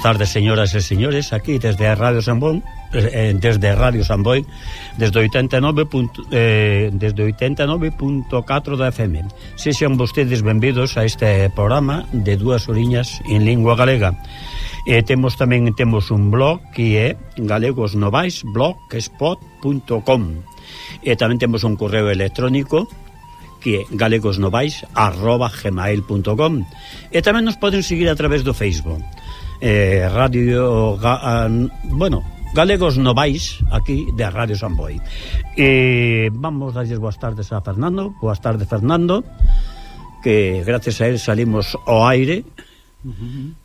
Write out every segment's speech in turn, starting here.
Boas tardes, señoras e señores, aquí desde a Radio Sambón, eh, eh, desde Radio Samboy, desde 89. Punto, eh, desde 89.4 da FM. Sexan vostedes benvidos a este programa de dúas oriñas en lingua galega. E temos tamén temos un blog que é galegosnovais.blogspot.com. E tamén temos un correo electrónico que é galegosnovais@gmail.com. E tamén nos poden seguir a través do Facebook eh, Radio... Ga, ah, bueno, Galegos Novais aquí de Radio San Boi. E vamos darlles boas tardes a Fernando, boas tardes Fernando, que gracias a él salimos ao aire.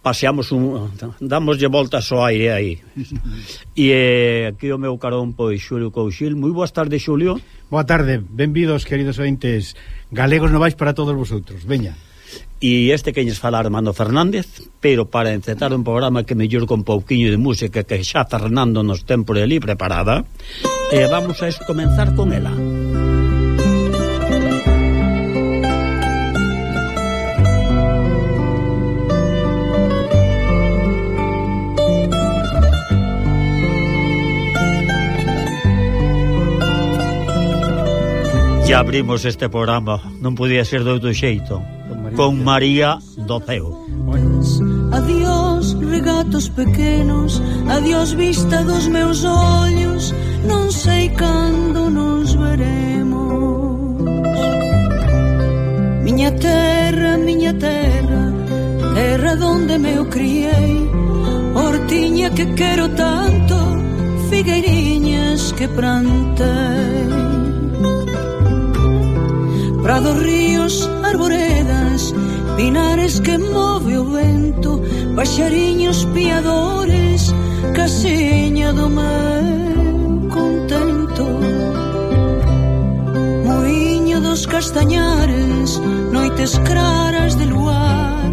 Paseamos un damoslle voltas ao aire aí. e eh, aquí o meu carón pois Xulio Couchil. Moi boas tardes, Xulio. Boa tarde, benvidos queridos ointes. Galegos Novais para todos vosotros. Veña. E este que lles fala Armando Fernández, pero para encetar un programa que mellor con pouquiño de música que xa Fernando nos ten por ali preparada, e vamos a comenzar con ela. Ya abrimos este programa, non podía ser de outro xeito con María do Ceo. Adiós regatos pequenos, adiós vista dos meus ollos, non sei cando nos veremos. Miña terra, miña terra, terra donde me o criei, hortiña que quero tanto, figueiriñas que plantei. Prados, ríos, arboredas, cans Pinares que move o vento Paxariños piadores Casiña do meu contento. Moinho dos castañares Noites claras de luar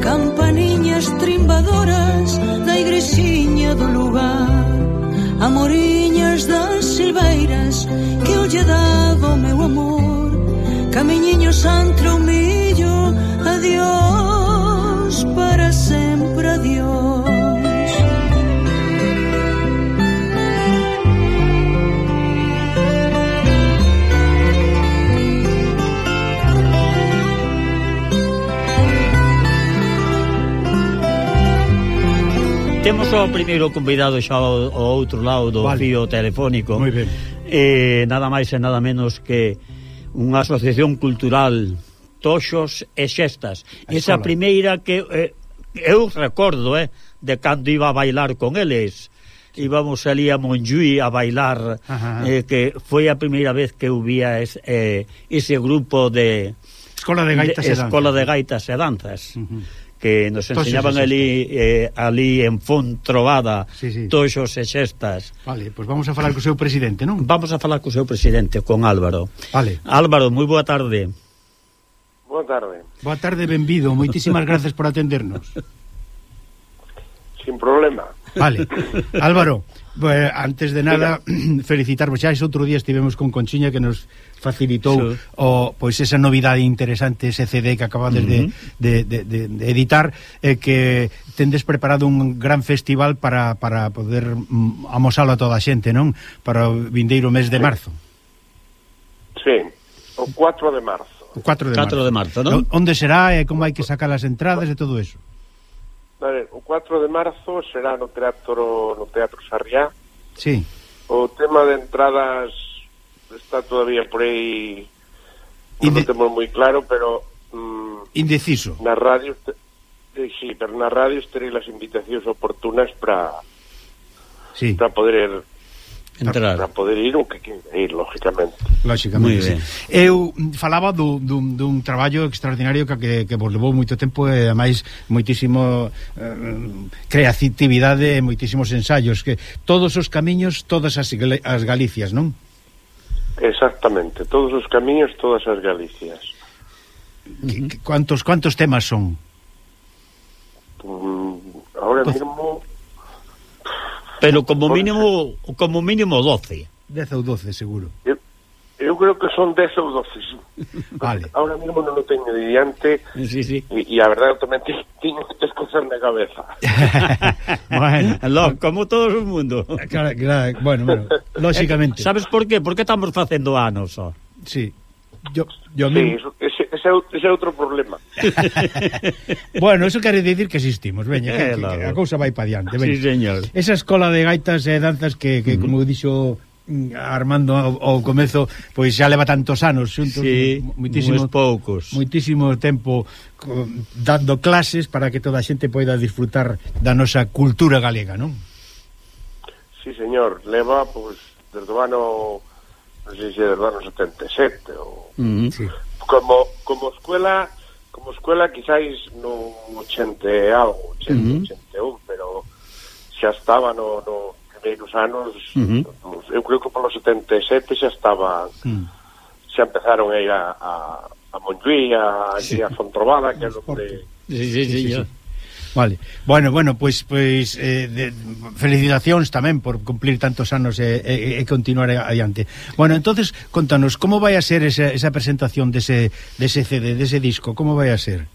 Campaniñas trimbadoras Da igrexiña do lugar. Amoriñas das silveiras Que eu lle daba o meu amor Camiñiños antro o adiós para sempre, adiós. Temos o primeiro convidado xa ao, ao outro lado do vale. fío telefónico. Moi ben. Eh, nada máis e nada menos que unha asociación cultural toxos e xestas. A Esa escola. primeira que eh, eu recordo, eh, de cando iba a bailar con eles íbamos ali a Monjuí a bailar Ajá. eh, que foi a primeira vez que eu vía es, eh, ese grupo de Escola de Gaitas de, e Danzas Escola de Gaitas e Danzas uh -huh. que nos enseñaban ali eh, ali en Font Trovada sí, sí. toxos e xestas Vale, pois pues vamos a falar co seu presidente, non? Vamos a falar co seu presidente, con Álvaro Vale Álvaro, moi boa tarde Boa tarde. Boa tarde, benvido. Moitísimas gracias por atendernos. Sin problema. Vale. Álvaro, eh, antes de nada, Mira. felicitarvos. Xa outro día estivemos con Conchiña que nos facilitou sí. o pois esa novidade interesante, ese CD que acabades uh -huh. de, de, de, de editar, eh, que tendes preparado un gran festival para, para poder mm, amosalo a toda a xente, non? Para o vindeiro mes de marzo. Sí, o 4 de marzo. O 4 de 4 marzo. de marzo, non? Onde será e como hai que sacar as entradas e todo eso? Vale, o 4 de marzo será no Teatro no Teatro Sarriá. Sí. O tema de entradas está todavía por aí Inde... non temos moi claro, pero mm, indeciso. Na radio eh, sí, pero na radio terei as invitacións oportunas para sí. para poder entrar. Para poder ir o que queira ir, lógicamente. Lógicamente, sí. Eu falaba do, dun, dun traballo extraordinario que, que, que vos levou moito tempo e, ademais, moitísimo eh, creatividade e moitísimos ensaios. que Todos os camiños, todas as, as Galicias, non? Exactamente, todos os camiños, todas as Galicias. Que, que, cuantos, cuantos temas son? Mm, ahora mismo Pero como mínimo como mínimo 12. 10 ou 12, seguro. eu, eu creo que son 10 ou 12. sí. Vale. Ahora mismo non o teño diante Sí, sí. e, a verdade tamén te- teño muchas cosas na cabeza. bueno, Lo, como todo o mundo. claro, claro, bueno, bueno, lógicamente. Sabes por qué? Porque estamos facendo anos, ó. Sí. Yo, yo Sí, mismo- eso- ese, ese é outro problema. bueno, eso quere dicir que existimos, veña, que, que, que a cousa vai pa diante, veña. Sí, señor. Esa escola de gaitas e danzas que, que mm. como dixo mm, Armando ao comezo pois xa leva tantos anos xuntos sí, muitísimos poucos muitísimo tempo dando clases para que toda a xente poida disfrutar da nosa cultura galega, non? Sí, señor, leva pois desde o ano non sei se desde o ano 77 ou, mm, sí como, como escuela como escuela quizáis no 80 algo 80, uh -huh. 81, pero xa estaba no, no primeiros anos uh -huh. Nos, eu creo que polo 77 xa estaba uh -huh. xa empezaron a ir a, a, a Montjuí a, sí. a Fontrobada que é onde sí, sí, sí, sí, sí. Vale. Bueno, bueno, pois pues, pois pues, eh, de, felicitacións tamén por cumplir tantos anos e, e, e continuar adiante. Bueno, entonces contanos como vai a ser esa, esa presentación dese dese CD, dese disco, como vai a ser?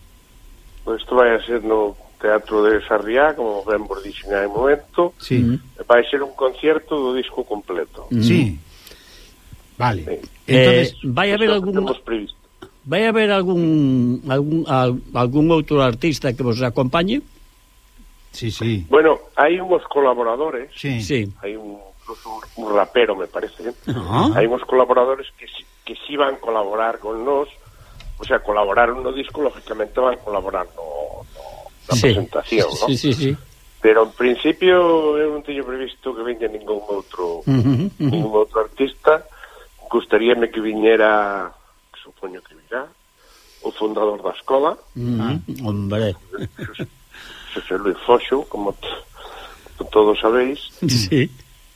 Pois isto vai a ser no Teatro de Sarriá, como ben vos dixen hai momento. Sí. Mm-hmm. Vai ser un concierto do disco completo. Mm. Sí. Mm-hmm. Vale. Sí. Eh, entonces, eh, vai haber algún previsto vai haber algún algún al- algún outro artista que vos acompañe? sí, sí. Bueno, hai uns colaboradores, Sí. Sí. hai un, incluso un rapero, me parece, hai uns colaboradores que, si- que si van colaborar con nós, o sea, colaboraron no disco, lógicamente van colaborar no, no, na Sí. presentación, ¿no? Sí, sí, sí. Pero en principio eu non teño previsto que veña ningún outro Ujú, ujú. ningún outro artista. Gustaríame que viñera, que supoño que o fundador da escola. Mm -hmm. ah. Hombre. José Luis Foxo, como todos sabéis. Sí.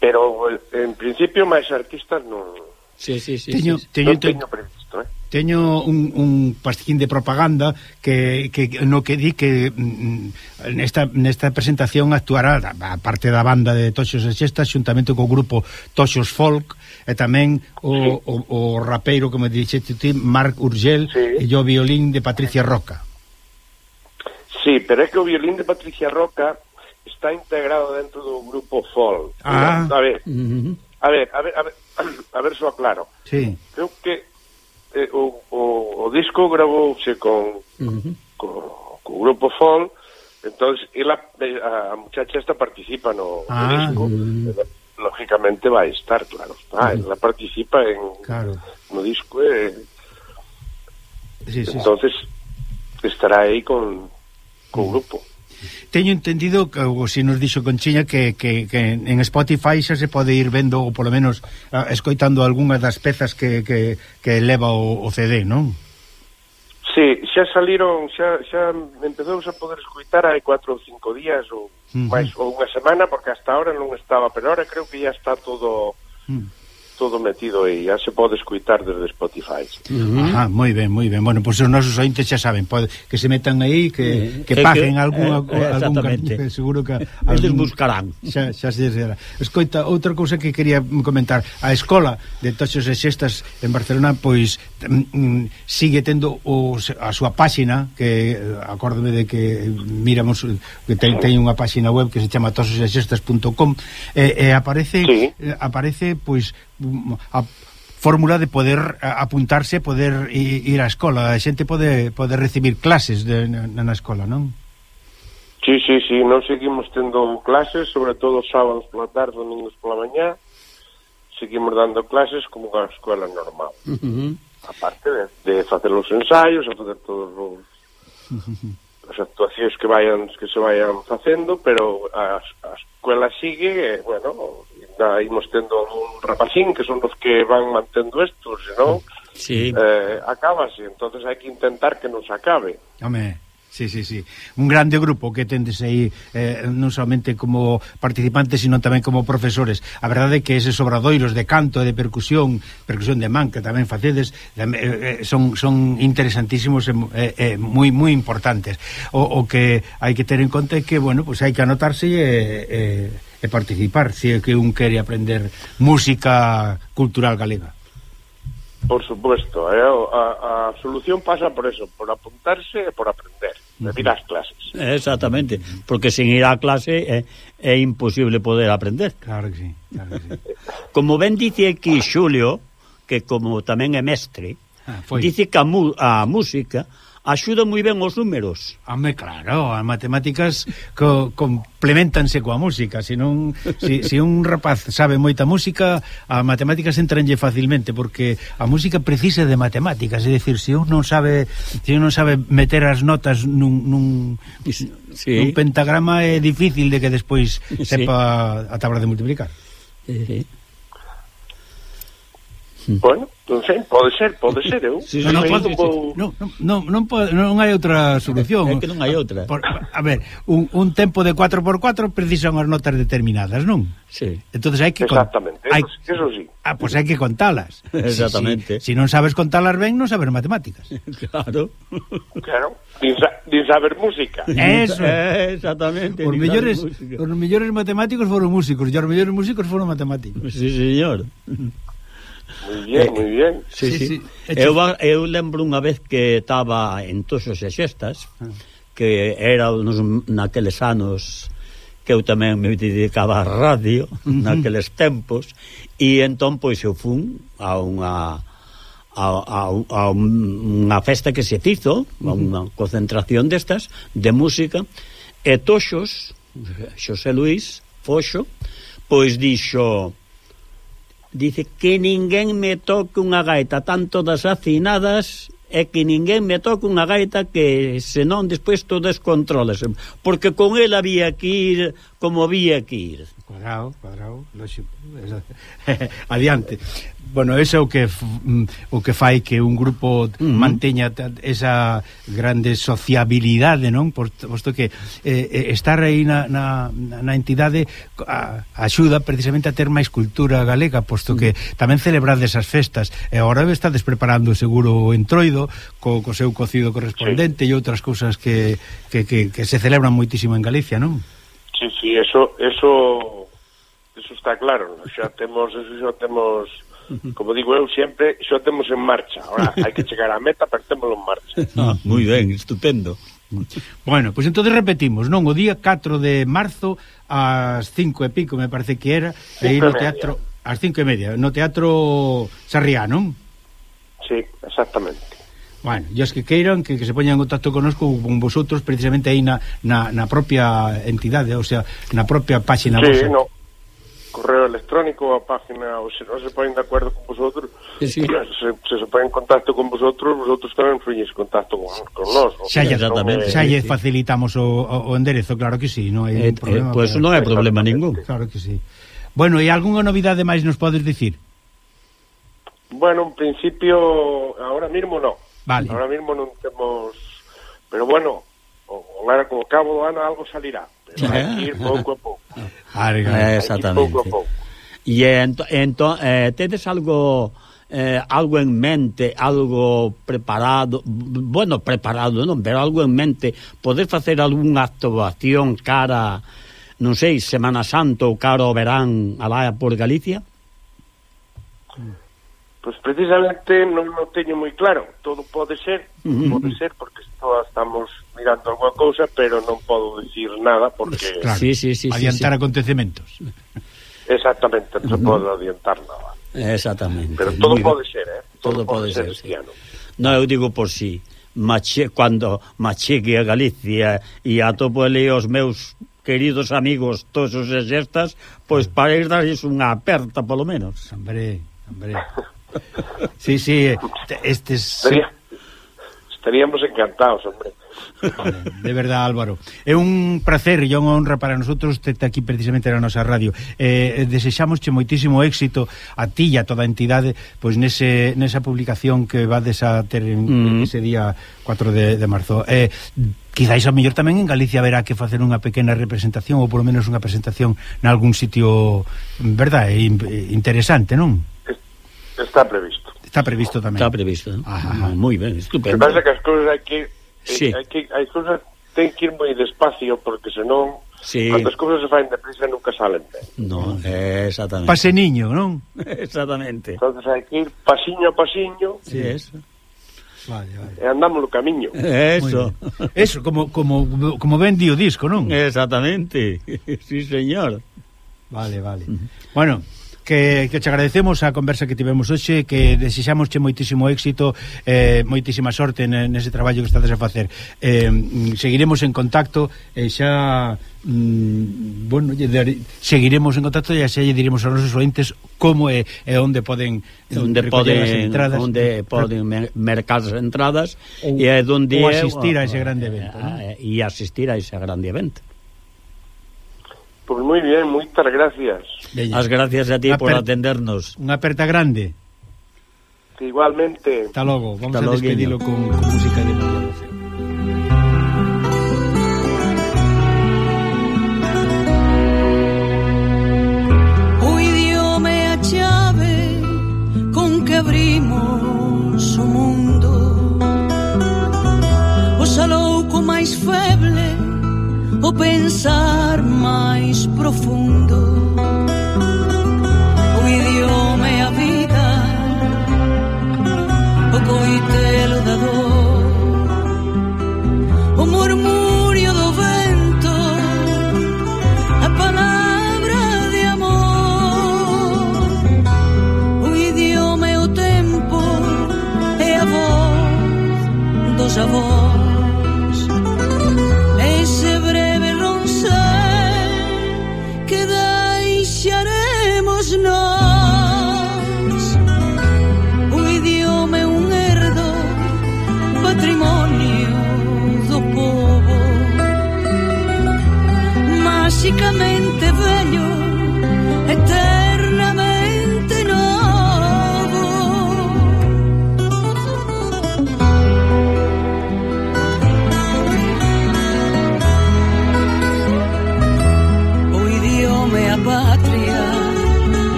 Pero eh, en principio máis artistas non... Sí, sí, sí, teño, sí, sí. Teño, non teño previsto, eh? teño un, un pastiquín de propaganda que, que no que di que mm, mm nesta, nesta presentación actuará a parte da banda de Toxos e Xestas xuntamente co grupo Toxos Folk e tamén o, sí. o, o rapeiro, como dixete ti, Marc Urgel, sí. e o violín de Patricia Roca. Sí, pero é que o violín de Patricia Roca está integrado dentro do grupo FOL. Ah. A ver, a ver, a ver, a ver, a ver claro. Sí. Creo que eh, o, o, o disco gravouse con, uh -huh. con, con o grupo Fall, entonces ela, eh, a, a muchacha esta participa no, ah. no disco. Uh -huh lógicamente vai estar, claro. Está, sí. ela participa en claro. no disco e eh. sí, sí, entonces sí. estará aí con co grupo. Teño entendido que o si nos dixo Conchiña que, que, que en Spotify xa se pode ir vendo ou polo menos a, escoitando algunha das pezas que, que, que leva o, o CD, non? Sí, xa saliron, xa, xa empezou a poder escoitar hai 4 ou 5 días ou uh máis ou unha semana, porque hasta ahora non estaba, pero ahora creo que ya está todo... mm todo metido aí, ya se pode escuitar desde Spotify. Uh -huh. Ajá, moi ben, moi ben. Bueno, pois pues os nosos ointes xa saben, pode, que se metan aí, que, que, que paguen que, algún, eh, algún can, seguro que algún, buscarán. Xa, xa se será. Escoita, outra cousa que quería comentar, a escola de Tochos e Xestas en Barcelona, pois mm, mm sigue tendo o, a súa páxina, que eh, acórdome de que miramos que ten, ten unha páxina web que se chama tososesestas.com e, e aparece sí. Eh, aparece pois a fórmula de poder apuntarse, poder ir á escola, a xente pode pode recibir clases de, na, na escola, non? Sí, sí, sí, non seguimos tendo clases, sobre todo sábados pola tarde, domingos pola mañá, seguimos dando clases como a escola normal. Uh -huh. Aparte de, de facer os ensaios, a facer todos os... Uh -huh as actuacións que vayan que se vayan facendo, pero a, a escuela sigue, e, bueno, ainda imos tendo un rapacín que son os que van mantendo isto, senón sí. eh, acabase, entonces hai que intentar que non se acabe. Home. Sí, sí, sí. Un grande grupo que tendes aí eh, non somente como participantes, sino tamén como profesores. A verdade é que eses obradoiros de canto e de percusión, percusión de man que tamén facedes, eh, eh, son, son interesantísimos e eh, eh, moi moi importantes. O, o que hai que ter en conta é que, bueno, pues hai que anotarse e... Eh, e participar se é que un quere aprender música cultural galega. Por supuesto, eh? a, a solución pasa por eso, por apuntarse e por aprender. Repita as clases. Exactamente, porque sin ir á clase eh, é, é imposible poder aprender. Claro que sí. Claro que sí. Como ben dice aquí Xulio, que como tamén é mestre, ah, foi. dice que a, a música axuda moi ben os números. Home, claro, as matemáticas co complementanse coa música, se non se, se un rapaz sabe moita música, a matemáticas entranlle facilmente porque a música precisa de matemáticas, é dicir, se un non sabe, se un non sabe meter as notas nun nun sí. nun pentagrama é difícil de que despois sepa sí. a tabla de multiplicar. Sí. Hmm. Bueno, non sei, pode ser, pode ser eu. Sí, sí, non, pode, vou... non, non, non, pode, non hai outra solución. É que non hai ah, outra. Por, a ver, un, un tempo de 4x4 precisan as notas determinadas, non? Sí. Entonces hai que Exactamente, hai, eso, eso sí. Ah, pois pues hai que contalas. Exactamente. Si, si, si non sabes contalas ben, non sabes matemáticas. claro. Claro. Din, sa, din saber música. Eso. Eh, exactamente. Os mellores, os mellores matemáticos foron músicos, e os mellores músicos foron matemáticos. Sí, señor. Muy bien, eh, muy bien. Sí, sí. sí. Eu, eu lembro unha vez que estaba en Toxos e Xestas, que era nos, naqueles anos que eu tamén me dedicaba a radio naqueles tempos e entón pois eu fun a unha a, a, a unha festa que se fizo a unha concentración destas de música e Toxos Xosé Luís Foxo pois dixo Dice que ninguén me toque unha gaita, tanto das afinadas e que ninguén me toque unha gaita que senón despois todo descontrolase, porque con el había que ir como había que ir. Cuadrado, cuadrado, lógico. Adiante bueno, ese é o que mm, o que fai que un grupo uh -huh. manteña esa grande sociabilidade, non? Posto que eh, eh, estar aí na, na, na entidade a, axuda precisamente a ter máis cultura galega, posto que tamén celebrades as festas e agora estades preparando seguro o entroido co, co seu cocido correspondente sí. e outras cousas que, que, que, que se celebran moitísimo en Galicia, non? Sí, sí, eso, eso, eso está claro, xa temos, eso xa temos como digo eu sempre, xa temos en marcha. Ahora, hai que chegar á meta, pero témolo en marcha. Ah, moi ben, estupendo. Bueno, pois pues entonces repetimos, non? O día 4 de marzo ás 5 e pico, me parece que era, aí no teatro ás 5 e media, no teatro Sarriá, non? Sí, exactamente. Bueno, e os que queiran que, que se poñan en contacto conosco con vosotros precisamente aí na, na, na propia entidade, ou sea, na propia página sí, vosa. No correo electrónico a página, ou se non se ponen de acordo con vosotros, sí, sí. Se, se se ponen en contacto con vosotros, vosotros tamén fríes contacto con, con nós. Eh, xa lle, xa lle facilitamos o, o enderezo, claro que sí, non hai eh, eh problema. Eh, pois pues non hai problema ningún. Claro que sí. Bueno, e algunha novidade máis nos podes dicir? Bueno, en principio, ahora mismo non. Vale. Ahora mismo non temos... Pero bueno, o, o, o cabo do ano algo salirá. Pero hai que ir pouco a pouco. Ah, Arga. Exactamente. Pouco a pouco. E ento, ento, eh, tedes algo eh, algo en mente, algo preparado, bueno, preparado non, pero algo en mente, poder facer algunha actuación cara, non sei, Semana Santo ou cara ao verán alá por Galicia? Pois precisamente non o teño moi claro, todo pode ser, uh pode ser porque estamos mirando alguna cousa, pero non podo dicir nada porque... Claro, sí, sí, sí, adiantar sí, sí. acontecementos. Exactamente, non podo adiantar nada. Exactamente. Pero todo Mira, pode ser, eh? Todo, todo pode, pode ser, ser sí. ano. No, eu digo por si, sí. Mache, cando machegue a Galicia e atopo ali os meus queridos amigos todos os exertas, pois ah. para ir darles unha aperta polo menos. Hombre, hombre. sí, sí, eh, estes... Estaría, estaríamos encantados, hombre. Vale, de verdad, Álvaro. É un placer e unha honra para nosotros tete aquí precisamente na nosa radio. Eh, desexamosche moitísimo éxito a ti e a toda a entidade pois nese, nesa publicación que vades a ter en, mm. ese día 4 de, de marzo. Eh, quizáis a mellor tamén en Galicia verá que facer unha pequena representación ou polo menos unha presentación en algún sitio, verdad, eh, interesante, non? Está previsto. Está previsto tamén. Está previsto. Ajá, moi ben, estupendo. Que pasa que as cousas aquí Sí. Hai, que, hai cousas ten que ir moi despacio porque senón sí. cando as cousas se faen deprisa nunca salen ben. No, eh, exactamente. Paseniño, non? exactamente. Entonces hai que ir pasiño a pasiño. Sí, eso. Vale, vale. E andamos no camiño. Eso. Eso, como, como, como ben di o disco, non? Exactamente. sí, señor. Vale, vale. Bueno, que, que che agradecemos a conversa que tivemos hoxe, que desexamos che moitísimo éxito, eh, moitísima sorte nese traballo que estades a facer. Eh, seguiremos en contacto e eh, xa mm, bueno, dar, seguiremos en contacto e xa lle diremos aos nosos ointes como é e onde poden eh, onde poden as entradas, onde poden mercar as entradas ou, e onde ou asistir a ese grande eh, evento, eh, e asistir a ese grande evento. Pois pues moi bien, moitas gracias. Bella. As gracias a ti una por atendernos. Unha aperta grande. Que igualmente. Hasta logo. Vamos Hasta a despedilo con, con música de María Lucía. chave con que abrimos o mundo O salouco máis feble o pensar máis profundo. O idioma é a vida, o coitelo da dor, o murmurio do vento, a palabra de amor. O idioma é o tempo, é a voz dos avós.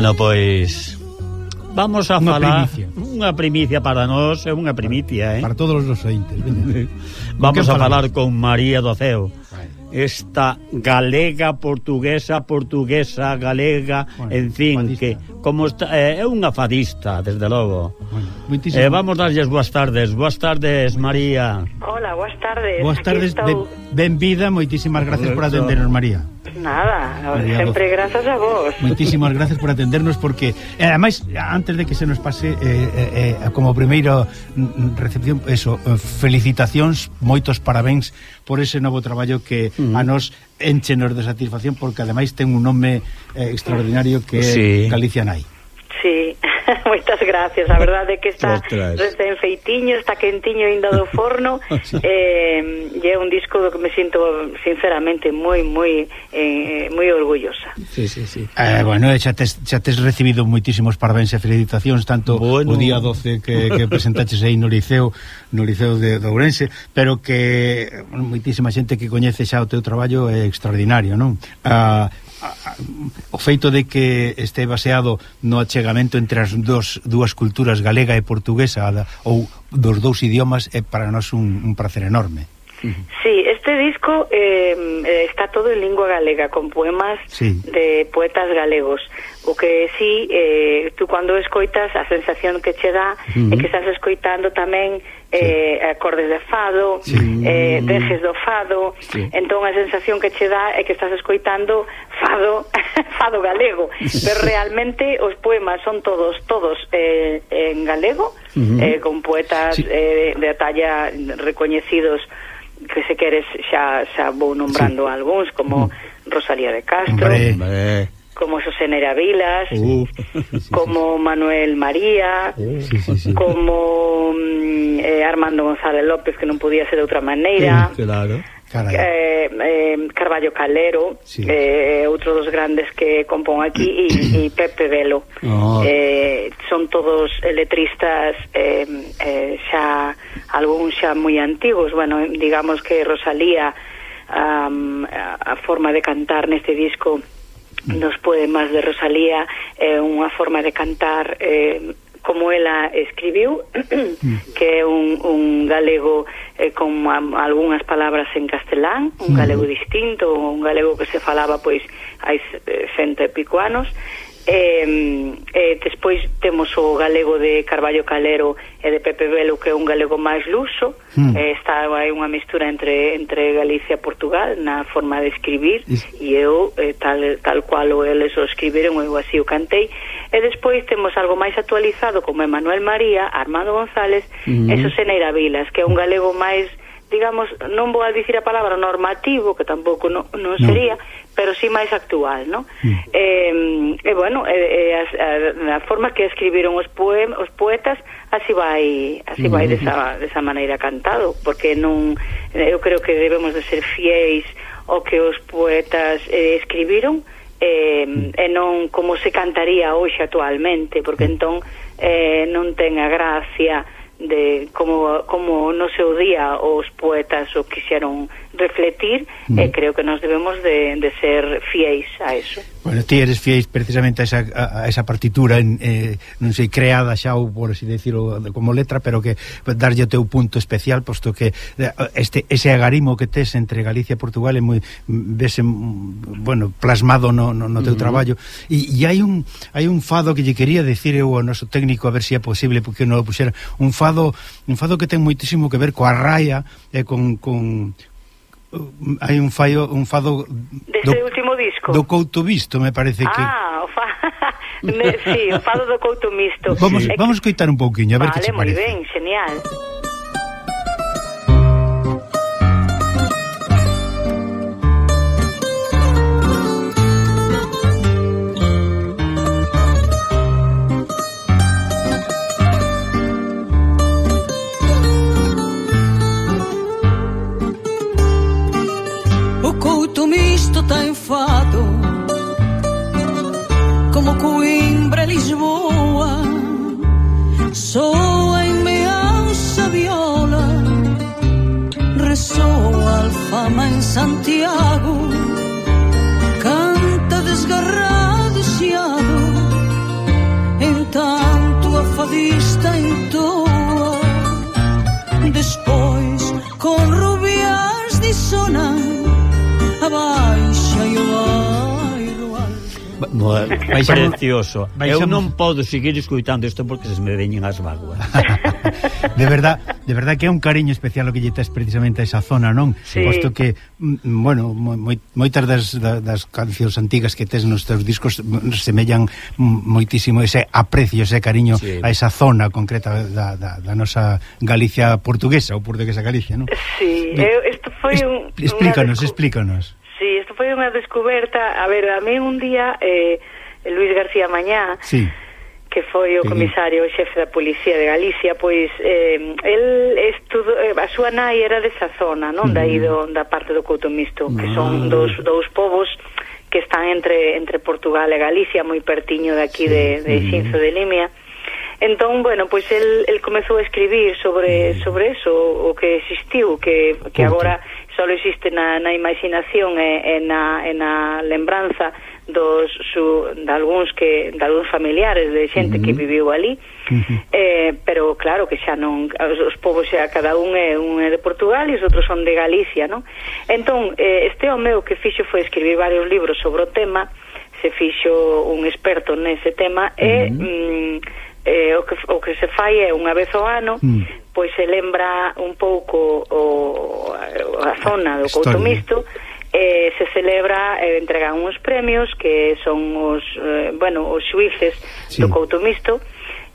Bueno, pois vamos a unha falar primicia. unha primicia para nós, é unha primicia, eh? Para todos os ointes, Vamos a falar con María do Ceo. Esta galega, portuguesa, portuguesa, galega, bueno, en fin, fadista. que como está, eh, é unha fadista, desde logo. Bueno, eh, vamos darlles boas tardes. Boas tardes, María. Hola, boas tardes. Boas tardes, ben, benvida, moitísimas gracias por atendernos, María. Nada, María sempre grazas a vos. Moitísimas gracias por atendernos porque e ademais antes de que se nos pase eh, eh, eh, como primeiro mm, mm, recepción eso, eh, felicitacións, moitos parabéns por ese novo traballo que mm. a nos enchenos de satisfacción porque ademais ten un nome eh, extraordinario que sí. Galicia Nai. Sí, moitas gracias. A verdade é que está recén feitiño, está quentiño ainda do forno. Ah, eh, é un disco do que me sinto sinceramente moi moi eh, moi orgullosa. Sí, sí, sí. Eh, bueno, eh, xa tes, xa tes recibido moitísimos parabéns e felicitacións tanto bueno. o día 12 que, que presentaches aí no liceo, no liceo de, de Ourense, pero que bueno, moitísima xente que coñece xa o teu traballo é extraordinario, non? Ah, o feito de que este baseado no achegamento entre as dos dúas culturas galega e portuguesa ou dos dous idiomas é para nós un, un prazer enorme. Sí, este disco eh, está todo en lingua galega, con poemas sí. de poetas galegos. O que sí, eh, tú cando escoitas, a sensación que che dá uh -huh. é que estás escoitando tamén eh, sí. acordes de fado, sí. eh, dejes do fado, sí. entón a sensación que che dá é que estás escoitando fado fado galego, pero realmente os poemas son todos todos eh, en galego, uh -huh. eh, con poetas sí. eh, de talla recoñecidos que se queres xa xa vou nombrando sí. algúns como. Mm. Rosalía de Castro, Hombre. Hombre como Sosenera Vilas, uh, sí, como sí. Manuel María, uh, como mm, eh, Armando González López, que non podía ser de outra maneira, claro. eh, eh, Carballo Calero, eh, outro dos grandes que compón aquí, e Pepe Velo. Oh. Eh, son todos eletristas eh, eh, xa algúns xa moi antigos, bueno, digamos que Rosalía um, a forma de cantar neste disco nos poemas de Rosalía é eh, unha forma de cantar eh, como ela escribiu mm. que é un, un galego eh, con a, algunhas palabras en castelán, un galego distinto un galego que se falaba pois hai cento e pico anos eh, eh, despois temos o galego de Carballo Calero e de Pepe Velo que é un galego máis luso mm. eh, está hai unha mistura entre entre Galicia e Portugal na forma de escribir Is... e eu eh, tal, tal cual o eles o escribiron eu así o cantei e despois temos algo máis actualizado como Emanuel María, Armando González mm. e Xoseneira Vilas que é un galego máis digamos, non vou a dicir a palabra normativo, que tampouco non, non sería, no pero sí máis actual, ¿no? Mm. Eh, e eh, bueno, eh, eh, as, a, a forma que escribiron os poem, os poetas así vai, así vai mm. desa desa maneira cantado, porque non eu creo que debemos de ser fiéis ao que os poetas eh, escribiron eh, mm. e non como se cantaría hoxe actualmente, porque mm. entón eh, non ten a gracia de como como no seu día os poetas o quixeron refletir mm. e eh, creo que nos debemos de, de ser fiéis a eso. Bueno, ti eres fiéis precisamente a esa, a, a esa partitura en, eh, non sei, creada xa ou por así decirlo como letra, pero que darlle o teu punto especial, posto que eh, este ese agarimo que tes entre Galicia e Portugal é moi vese bueno, plasmado no, no, no teu mm. traballo e, e hai un hai un fado que lle quería decir eu ao noso técnico a ver se si é posible porque non o puxera, un fado un fado que ten moitísimo que ver coa raia e eh, con, con hai un fallo un fado deste do, último disco do Couto Visto, me parece ah, que Ah, o fa me, sí, o fado do Couto Misto. Vamos sí. vamos coitar un pouquiño, a ver vale, que che parece. Vale, moi ben, genial. tanto misto tan enfado como Coimbra e Lisboa soa en Meanza viola resoa alfama en Santiago canta desgarrado e xiado en tanto a fadista entoa despois con rubias disonan Eh, vai ser precioso. Baixamos... Eu non podo seguir escutando isto porque se me veñen as vaguas. de verdad, de verdad que é un cariño especial o que lle tes precisamente a esa zona, non? Sí. Posto que, mm, mm, bueno, moi, moitas das, das cancións antigas que tes nos teus discos mm, semellan moitísimo ese aprecio, ese cariño sí. a esa zona concreta da, da, da nosa Galicia portuguesa ou portuguesa Galicia, non? Sí, eu, isto foi un... Explícanos, explícanos. Sí, isto foi unha descoberta. A ver, a mí un día, eh, Luis García Mañá, sí. que foi o comisario, o xefe da Policía de Galicia, pois eh, el estudo, eh, a súa nai era desa zona, non? Uh. Daí do, da parte do Couto Misto, que son ah. dos, dous povos que están entre entre Portugal e Galicia, moi pertiño de sí, de, de Xinzo de Limia. Entón, bueno, pois el, el comezou a escribir sobre sobre eso, o que existiu, que, que agora só existe na, na imaginación e, e, na, e na lembranza dos su, de algúns que de algúns familiares de xente uh -huh. que viviu ali. Uh -huh. eh, pero claro que xa non os, os povos xa cada un é un é de Portugal e os outros son de Galicia, non? Entón, eh, este home o que fixo foi escribir varios libros sobre o tema, se fixo un experto nese tema uh -huh. e mm, eh, o, que, o que se fai é unha vez ao ano mm. pois se lembra un pouco o, a zona do Couto Misto eh, se celebra e eh, entregan uns premios que son os eh, bueno, os xuíces sí. do Couto Misto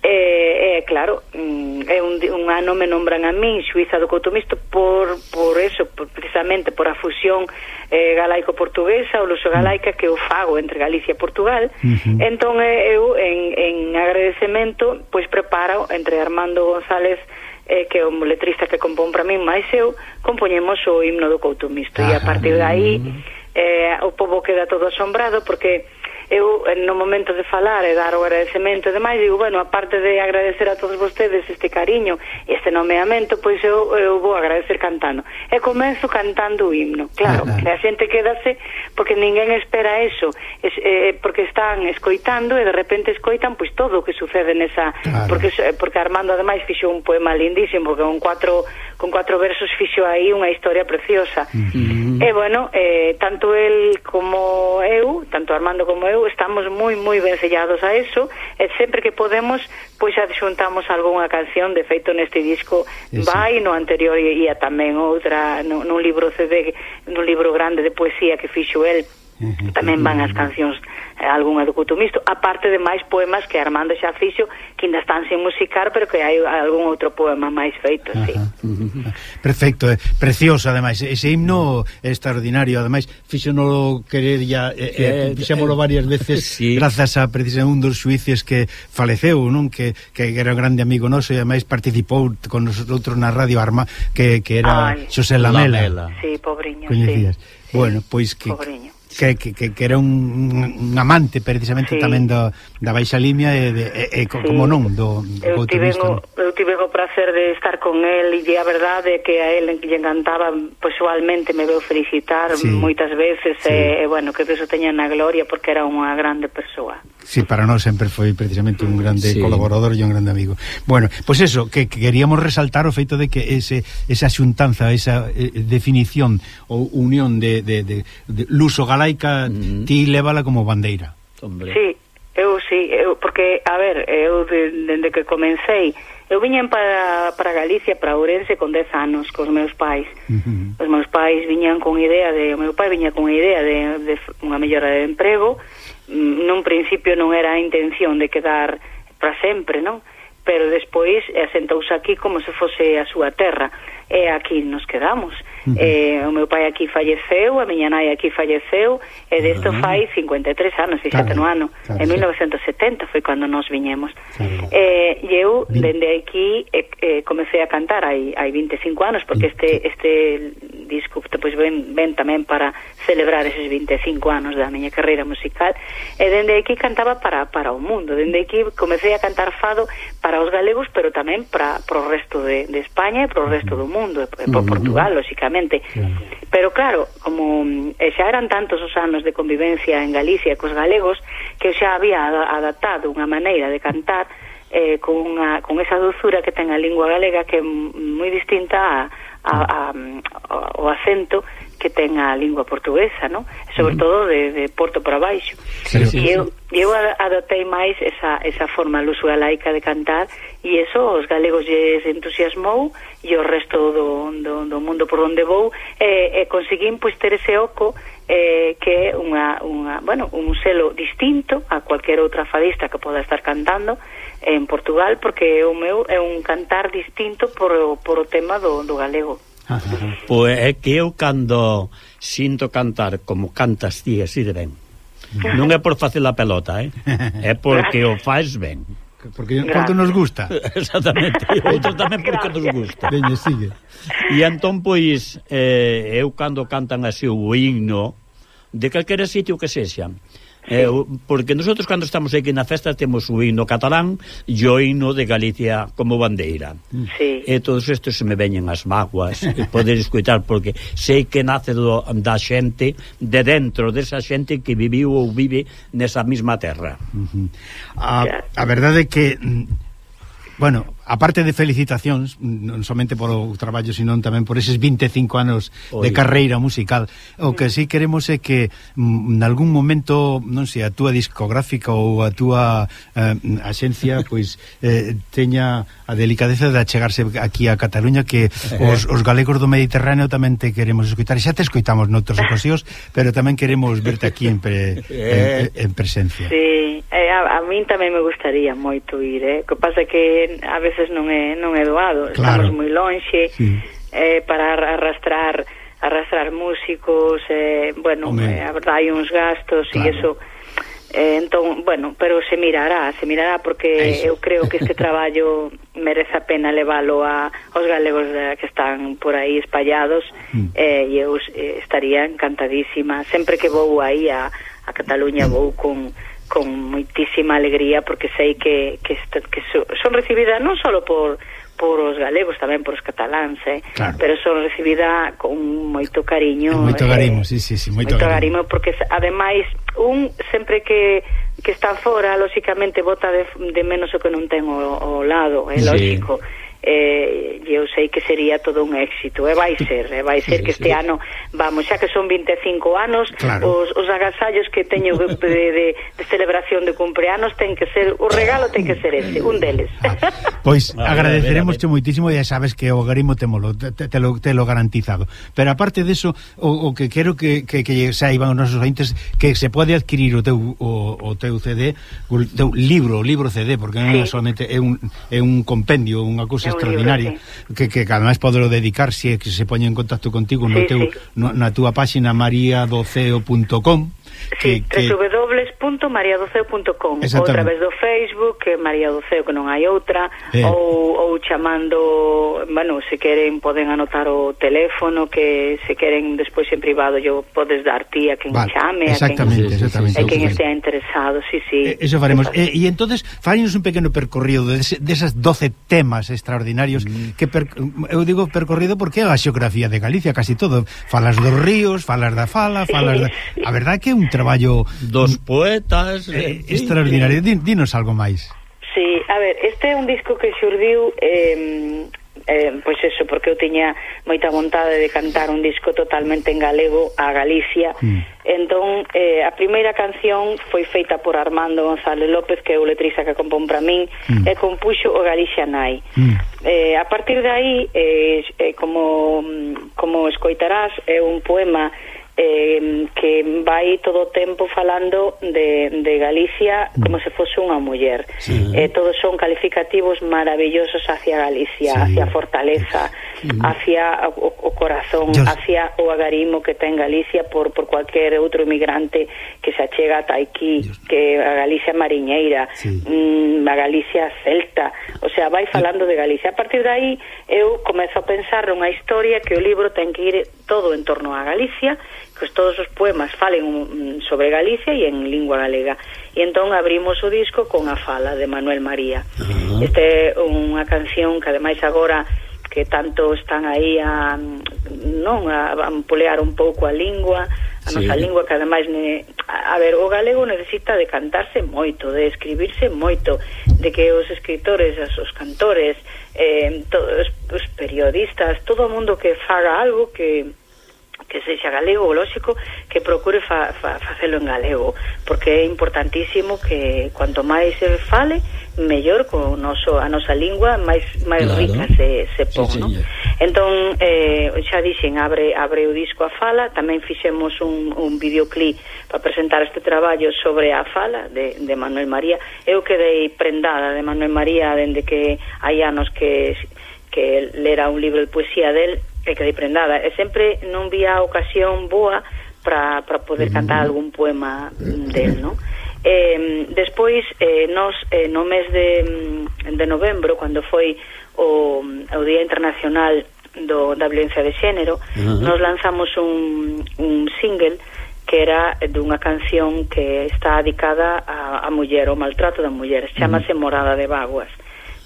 E, e claro, mm, é un, un ano me nombran a min xuiza do Couto Mixto por, por eso, por, precisamente por a fusión eh, galaico-portuguesa ou luso-galaica que eu fago entre Galicia e Portugal. Uh -huh. Entón eh, eu, en, en agradecemento, pois preparo entre Armando González eh, que é un letrista que compón para min, máis eu, compoñemos o himno do Couto Mixto. Ah, e a ah, partir de aí, mm. eh, o povo queda todo asombrado porque eu eh, no momento de falar e dar o agradecemento e demais, digo, bueno, aparte de agradecer a todos vostedes este cariño e este nomeamento, pois eu, eu vou agradecer cantando. E comenzo cantando o himno, claro, ah, a xente quédase porque ninguén espera eso, es, eh, eh, porque están escoitando e de repente escoitan pois todo o que sucede nesa... Claro. Porque, eh, porque Armando, ademais, fixo un poema lindísimo, que con cuatro, con cuatro versos fixo aí unha historia preciosa. Uh -huh. E, bueno, eh, tanto el como eu, tanto Armando como eu, eu estamos moi moi ben sellados a eso e sempre que podemos pois adxuntamos algunha canción de feito neste disco Ese. vai no anterior e, ia tamén outra nun, nun libro CD nun libro grande de poesía que fixo el Uh -huh. tamén van as cancións Eh, algún educuto misto, aparte de máis poemas que Armando xa fixo, que ainda están sin musicar, pero que hai algún outro poema máis feito, Ajá. sí. Perfecto, eh? precioso, ademais, ese himno é extraordinario, ademais, fixono querer ya, eh, eh, fixémolo varias veces, sí. grazas a precisamente un dos suicios que faleceu, non? Que, que era un grande amigo noso e ademais participou con nosotros na radio Arma, que, que era Ay, Xosé Lamela. Lamela. Sí, pobriño, Coñecías. sí. Bueno, pois que... Pobriño que, que, que, que era un, un amante precisamente sí. tamén do, da Baixa Limia e, de, e, e sí. como non do, do eu tive o, eu tive o placer de estar con el e a verdade que a el que lle encantaba pessoalmente me veu felicitar sí. moitas veces sí. e, e bueno, que Deus o teña na gloria porque era unha grande persoa. Sí, para nós sempre foi precisamente un grande sí. colaborador e un grande amigo. Bueno, pois pues eso, que, que queríamos resaltar o feito de que ese esa xuntanza, esa eh, definición ou unión de, de, de, de luso galaica mm -hmm. ti levala como bandeira. Hombre. Sí, Eu sí, eu, porque, a ver, eu de, dende que comecei, eu viñen para, para Galicia, para Ourense, con 10 anos, cos meus pais. Uh -huh. Os meus pais viñan con idea de, o meu pai viña con idea de, de unha mellora de emprego, mm, nun principio non era a intención de quedar para sempre, non? Pero despois asentouse aquí como se fose a súa terra, e aquí nos quedamos. Uh -huh. eh, o meu pai aquí falleceu, a miña nai aquí falleceu, e desto uh -huh. fai 53 anos, fíxate claro, no ano, claro, en 1970 sí. foi cando nos viñemos. Claro. Eh, e eu, Vin... dende aquí, eh, eh, comecei a cantar hai, hai 25 anos, porque este, este disco pois, pues, ven, ven tamén para celebrar eses 25 anos da miña carreira musical e dende aquí cantaba para, para o mundo. Dende aquí comecei a cantar fado para os galegos pero tamén para, para o resto de, de España e para o resto do mundo e para Portugal, lóxicamente. Pero claro, como xa eran tantos os anos de convivencia en Galicia cos galegos que xa había adaptado unha maneira de cantar eh, con, unha, con esa dulzura que ten a lingua galega que é moi distinta a, a, a, a, o acento que ten a lingua portuguesa, ¿no? Sobre uh -huh. todo de, de Porto para baixo. Sí, sí, e eu, sí. eu adoptei máis esa, esa forma lusua laica de cantar e eso os galegos lles entusiasmou e o resto do, do, do mundo por onde vou e, e conseguín pois, ter ese oco eh, que é unha, unha, bueno, un selo distinto a cualquier outra fadista que poda estar cantando en Portugal porque o meu é un cantar distinto por, por o tema do, do galego. Pois é que eu cando sinto cantar como cantas ti así de ben. Non é por facer a pelota, eh? É porque o faz ben. Porque porque nos gusta. Exactamente. Outro tamén porque nos gusta. Veña, sigue. E entón pois eh, eu cando cantan así o himno de calquera sitio que sexan, Sí. Eh, porque nosotros cando estamos aquí na festa temos o himno catalán e o himno de Galicia como bandeira. Sí. E todos estes me veñen as mágoas poder escutar porque sei que nace do, da xente de dentro desa xente que viviu ou vive nesa mesma terra. Uh -huh. a, a verdade é que mm, bueno, aparte de felicitacións non somente polo traballo senón tamén por eses 25 anos Oi. de carreira musical o que sí queremos é que mm, nalgún momento non sei a túa discográfica ou a túa eh, axencia pois eh, teña a delicadeza de achegarse aquí a Cataluña que eh. os, os galegos do Mediterráneo tamén te queremos escoitar. Xa te escoitamos noutros eh. ocasións pero tamén queremos verte aquí en, pre, en, eh. en presencia. Sí, a, a min tamén me gustaría moito ir eh? o que pasa que a veces veces non é non é doado. Claro. Estamos moi lonxe sí. eh, para arrastrar arrastrar músicos, eh, bueno, Home. eh, a verdade hai uns gastos claro. e eso eh, entón, bueno, pero se mirará, se mirará porque eso. eu creo que este traballo merece a pena leválo a aos galegos de, que están por aí espallados mm. eh, e eu eh, estaría encantadísima sempre que vou aí a, a Cataluña mm. vou con con moitísima alegría porque sei que, que, esta, que so, son recibida non só por por os galegos, tamén por os cataláns, eh? claro. pero son recibida con moito cariño. E moito garimo, eh, sí, sí, sí, moito, moito garimo. garimo. porque ademais un sempre que que está fora, lóxicamente bota de, de menos o que non ten o, o lado, é eh, sí. lógico eh, e eu sei que sería todo un éxito, e vai ser, e vai ser sí, que este sí. ano, vamos, xa que son 25 anos, claro. os, os agasallos que teño de, de, de celebración de cumpleanos ten que ser, o regalo ten que ser ese, un deles. Ah, pois pues, agradeceremos te moitísimo e sabes que o grimo temolo, te, te, lo, te lo garantizado. Pero aparte de eso, o, o que quero que, que, que saiban os nosos ointes que se pode adquirir o teu, o, o teu CD, o teu libro, o libro CD, porque non é solamente é un, é un compendio, unha cousa extraordinaria libro, sí. que, que ademais podelo dedicar se si que se poñe en contacto contigo no sí, teu, sí. No, na túa páxina mariadoceo.com Sí, que, que... www.mariadoceo.com ou a través do Facebook, que María Doceo, que non hai outra, eh. ou, ou chamando, bueno, se queren poden anotar o teléfono, que se queren despois en privado yo podes dar ti a quen vale, chame, exactamente, a quen, exactamente, a quen estea interesado, sí, sí. Eh, eso faremos. Eh, e eh, entonces, farenos un pequeno percorrido desas de, de 12 temas extraordinarios mm. que per, eu digo percorrido porque é a xeografía de Galicia, casi todo. Falas dos ríos, falas da fala, falas sí. da... A verdad que é un un traballo dos poetas eh, extraordinario. Din, dinos algo máis. Sí, a ver, este é un disco que xurdiu eh, eh, pois eso, porque eu tiña moita vontade de cantar un disco totalmente en galego a Galicia. Mm. Entón, eh, a primeira canción foi feita por Armando González López, que é o letrista que compón para min, mm. e compuxo o Galicia Nai. Mm. Eh, a partir de aí, eh, eh, como, como escoitarás, é un poema eh, que vai todo o tempo falando de, de Galicia mm. como se fose unha muller. Sí. Eh, todos son calificativos maravillosos hacia Galicia, sí. hacia a fortaleza, sí. Mm. hacia o, o corazón, Yo... hacia o agarimo que ten Galicia por, por cualquier outro inmigrante que se achega ata aquí, que a Galicia mariñeira, sí. mm, a Galicia celta, o sea, vai falando de Galicia. A partir de aí, eu comezo a pensar unha historia que o libro ten que ir todo en torno a Galicia que todos os poemas falen mm, sobre Galicia e en lingua galega. E entón abrimos o disco con a fala de Manuel María. Uh -huh. Este é unha canción que ademais agora que tanto están aí a mm, non a, a ampolear un pouco a lingua, a sí. nosa lingua que ademais ne, a, a ver, o galego necesita de cantarse moito, de escribirse moito, de que os escritores, as, os cantores, eh, todos os periodistas, todo o mundo que faga algo que que sexa galego, lógico, que procure fa, fa, facelo en galego, porque é importantísimo que cuanto máis se fale, mellor co noso, a nosa lingua máis máis claro. rica se, se pon, sí, no? Señor. Entón, eh, xa dixen, abre, abre o disco a fala, tamén fixemos un, un videoclip para presentar este traballo sobre a fala de, de Manuel María. Eu quedei prendada de Manuel María dende que hai anos que que lera un libro de poesía del e quedei prendada e sempre non vía ocasión boa para poder cantar mm. algún poema del, non? Eh, despois, eh, nos, eh, no mes de, mm, de novembro, cando foi o, o Día Internacional do, da Violencia de Xénero, uh -huh. nos lanzamos un, un single que era dunha canción que está dedicada a, a muller, ao maltrato da muller, chamase Morada de Vaguas,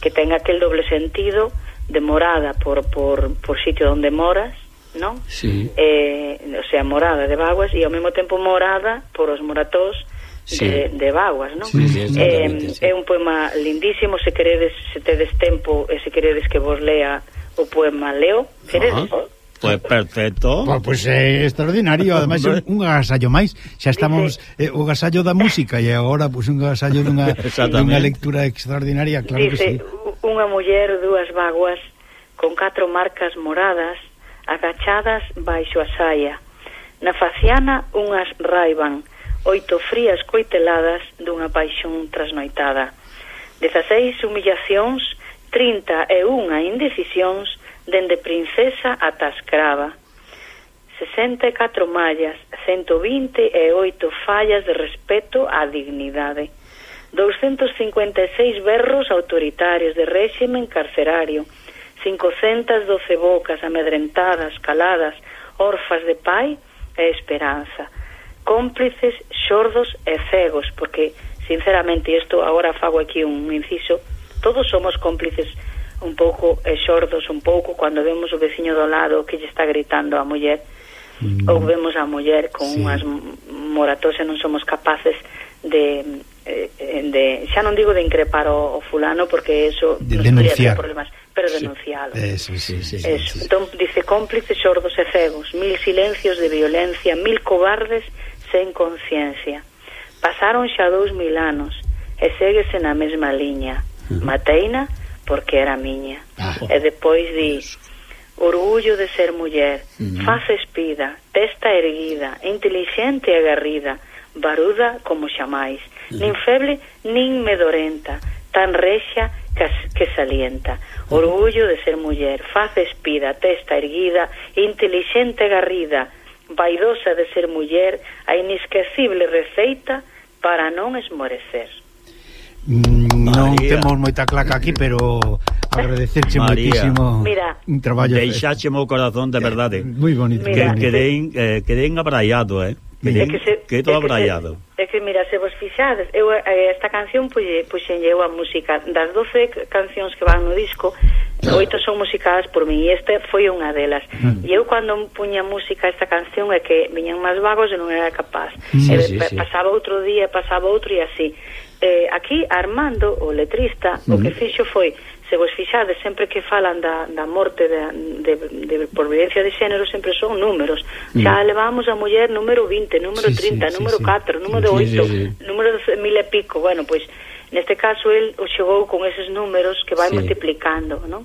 que ten aquel doble sentido, uh de morada por, por, por sitio onde moras non? Sí. Eh, o sea, morada de Baguas e ao mesmo tempo morada por os moratós sí. de, de Baguas, non? Sí, sí, eh, sí. É un poema lindísimo, se queredes, se tedes tempo e se queredes que vos lea o poema leo, queredes? Uh -huh. Pois pues perfecto. Pois pues, é eh, extraordinario, ademais un, un agasallo máis. Xa estamos eh, o agasallo da música e agora pois pues, un agasallo dunha dunha lectura extraordinaria, claro Dice, que sí. Unha muller, dúas vaguas con catro marcas moradas agachadas baixo a saia. Na faciana unhas raiban, oito frías coiteladas dunha paixón trasnoitada. 16 humillacións, 31 indecisións dende princesa ata escrava. 64 mallas, 128 fallas de respeto á dignidade. 256 berros autoritarios de réxime carcerario, 512 bocas amedrentadas, caladas, orfas de pai e esperanza, cómplices, xordos e cegos, porque, sinceramente, isto agora fago aquí un inciso, todos somos cómplices un pouco e xordos un pouco cando vemos o veciño do lado que lle está gritando a muller mm. ou vemos a muller con sí. unhas moratos e non somos capaces de, eh, eh, de xa non digo de increpar o, o fulano porque eso de, nos denunciar problemas pero sí. denuncialo eso, sí, sí, eso. Sí, sí. entón dice cómplices xordos e cegos mil silencios de violencia mil cobardes sen conciencia pasaron xa dous mil anos e séguese na mesma liña mm. Mateina porque era miña. Ah. E depois di, orgullo de ser muller, mm. faz espida, testa erguida, inteligente e agarrida, baruda como xamais, nin feble nin medorenta, tan rexa que que salienta. Orgullo de ser muller, faz espida, testa erguida, inteligente e garrida, vaidosa de ser muller, a inesquecible receita para non esmorecer. Mm, non María. temos moita claca aquí, pero agradecerche María. moitísimo Mira, un traballo. Deixache o corazón de eh, verdade. Moi bonito. Mira, que, que den, eh, queden abraiado, eh? Que, é que, se, que todo abraiado. É que, mira, se vos fixades, eu eh, esta canción puxenlle puxe eu a música das 12 cancións que van no disco, oito son musicadas por mí e esta foi unha delas mm. e eu cando puña música esta canción é que viñan máis vagos e non era capaz sí, e, sí, pasaba sí. outro día, pasaba outro e así eh, aquí Armando, o letrista, mm. o que fixo foi, se vos fixades, sempre que falan da, da morte de, de, de, por violencia de xénero, sempre son números. Mm. Xa levamos a muller número 20, número sí, 30, sí, número sí, 4, sí. número 8, sí, sí, sí. número de mil e pico. Bueno, pois, neste caso, el o xogou con eses números que vai sí. multiplicando, non?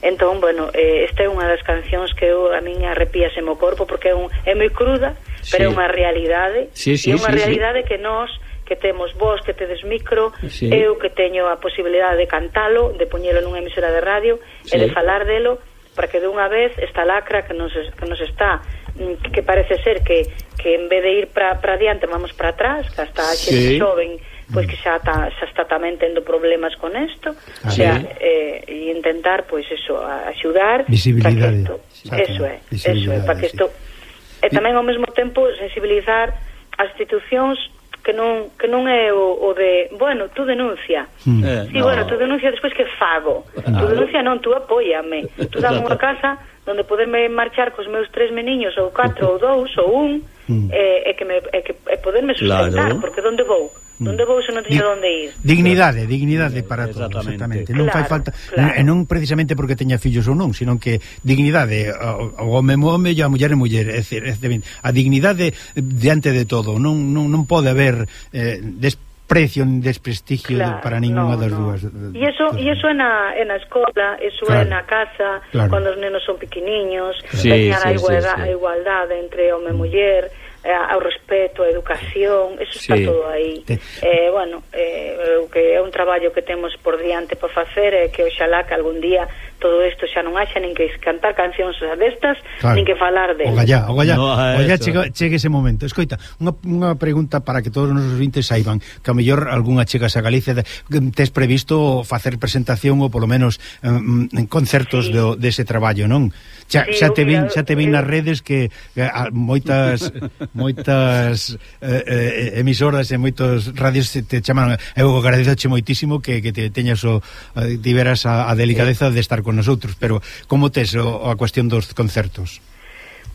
Entón, bueno, eh, esta é unha das cancións que eu a miña arrepíase meu corpo porque é, un, é moi cruda, sí. pero é unha realidade, sí, sí, é unha sí, realidade sí. que nós que temos vos, que tedes micro, sí. eu que teño a posibilidade de cantalo, de poñelo nunha emisora de radio sí. e de falar delo para que dunha vez esta lacra que nos, que nos está mm, que parece ser que, que en vez de ir para adiante vamos para atrás, que hasta a xente sí. xoven pois que xa, ta, xa está tamén tendo problemas con isto, ah, sea, sí. eh, e intentar, pois, eso, axudar visibilidade, que eso é, eso é, para que isto, sí. e tamén ao mesmo tempo sensibilizar as institucións que non, que non é o, o de, bueno, tú denuncia. Mm. Eh, sí, no. bueno, tú denuncia despois que fago. Tú denuncia non, tú apóiame. Tú dame unha casa onde poderme marchar cos meus tres meniños ou catro ou dous ou un mm. e, eh, e que me e que e poderme sustentar, claro. porque onde vou? Mm. Onde vou se non teño Di, onde ir? Dignidade, dignidade para todos, exactamente. exactamente. Non claro, fai falta claro. non precisamente porque teña fillos ou non, senón que dignidade, o home é home e a muller é muller, é dicir, a dignidade diante de todo, non non non pode haber eh, desprecio, desprestigio claro, para ninguna no, das no. dúas. Eh, e iso e eh, iso é na é na escola, iso claro, na casa, claro. cando os nenos son pequeniños, sí, teñar sí, a, igualdade, sí, sí. a igualdade entre home e muller eh, ao respeto, a educación, eso sí. está todo aí. Te... Eh, bueno, eh, que é un traballo que temos por diante para facer e eh, que oxalá que algún día todo isto xa non haxa nin que cantar cancións destas, claro. nin que falar de. Ogallá, ogallá, no, ogallá chega, chegue ese momento. Escoita, unha, unha pregunta para que todos os nosos vintes saiban, que a mellor algunha chegas a Galicia, de, tes previsto facer presentación ou polo menos um, concertos sí. do, dese traballo, non? Xa, sí, xa te vin, xa te vin eh, nas redes que, eh, a, moitas moitas eh, eh, emisoras e moitos radios te chaman, eu agradezoche moitísimo que, que te teñas o, eh, tiveras a, a delicadeza de estar con con nosotros, pero como tes o, a cuestión dos concertos?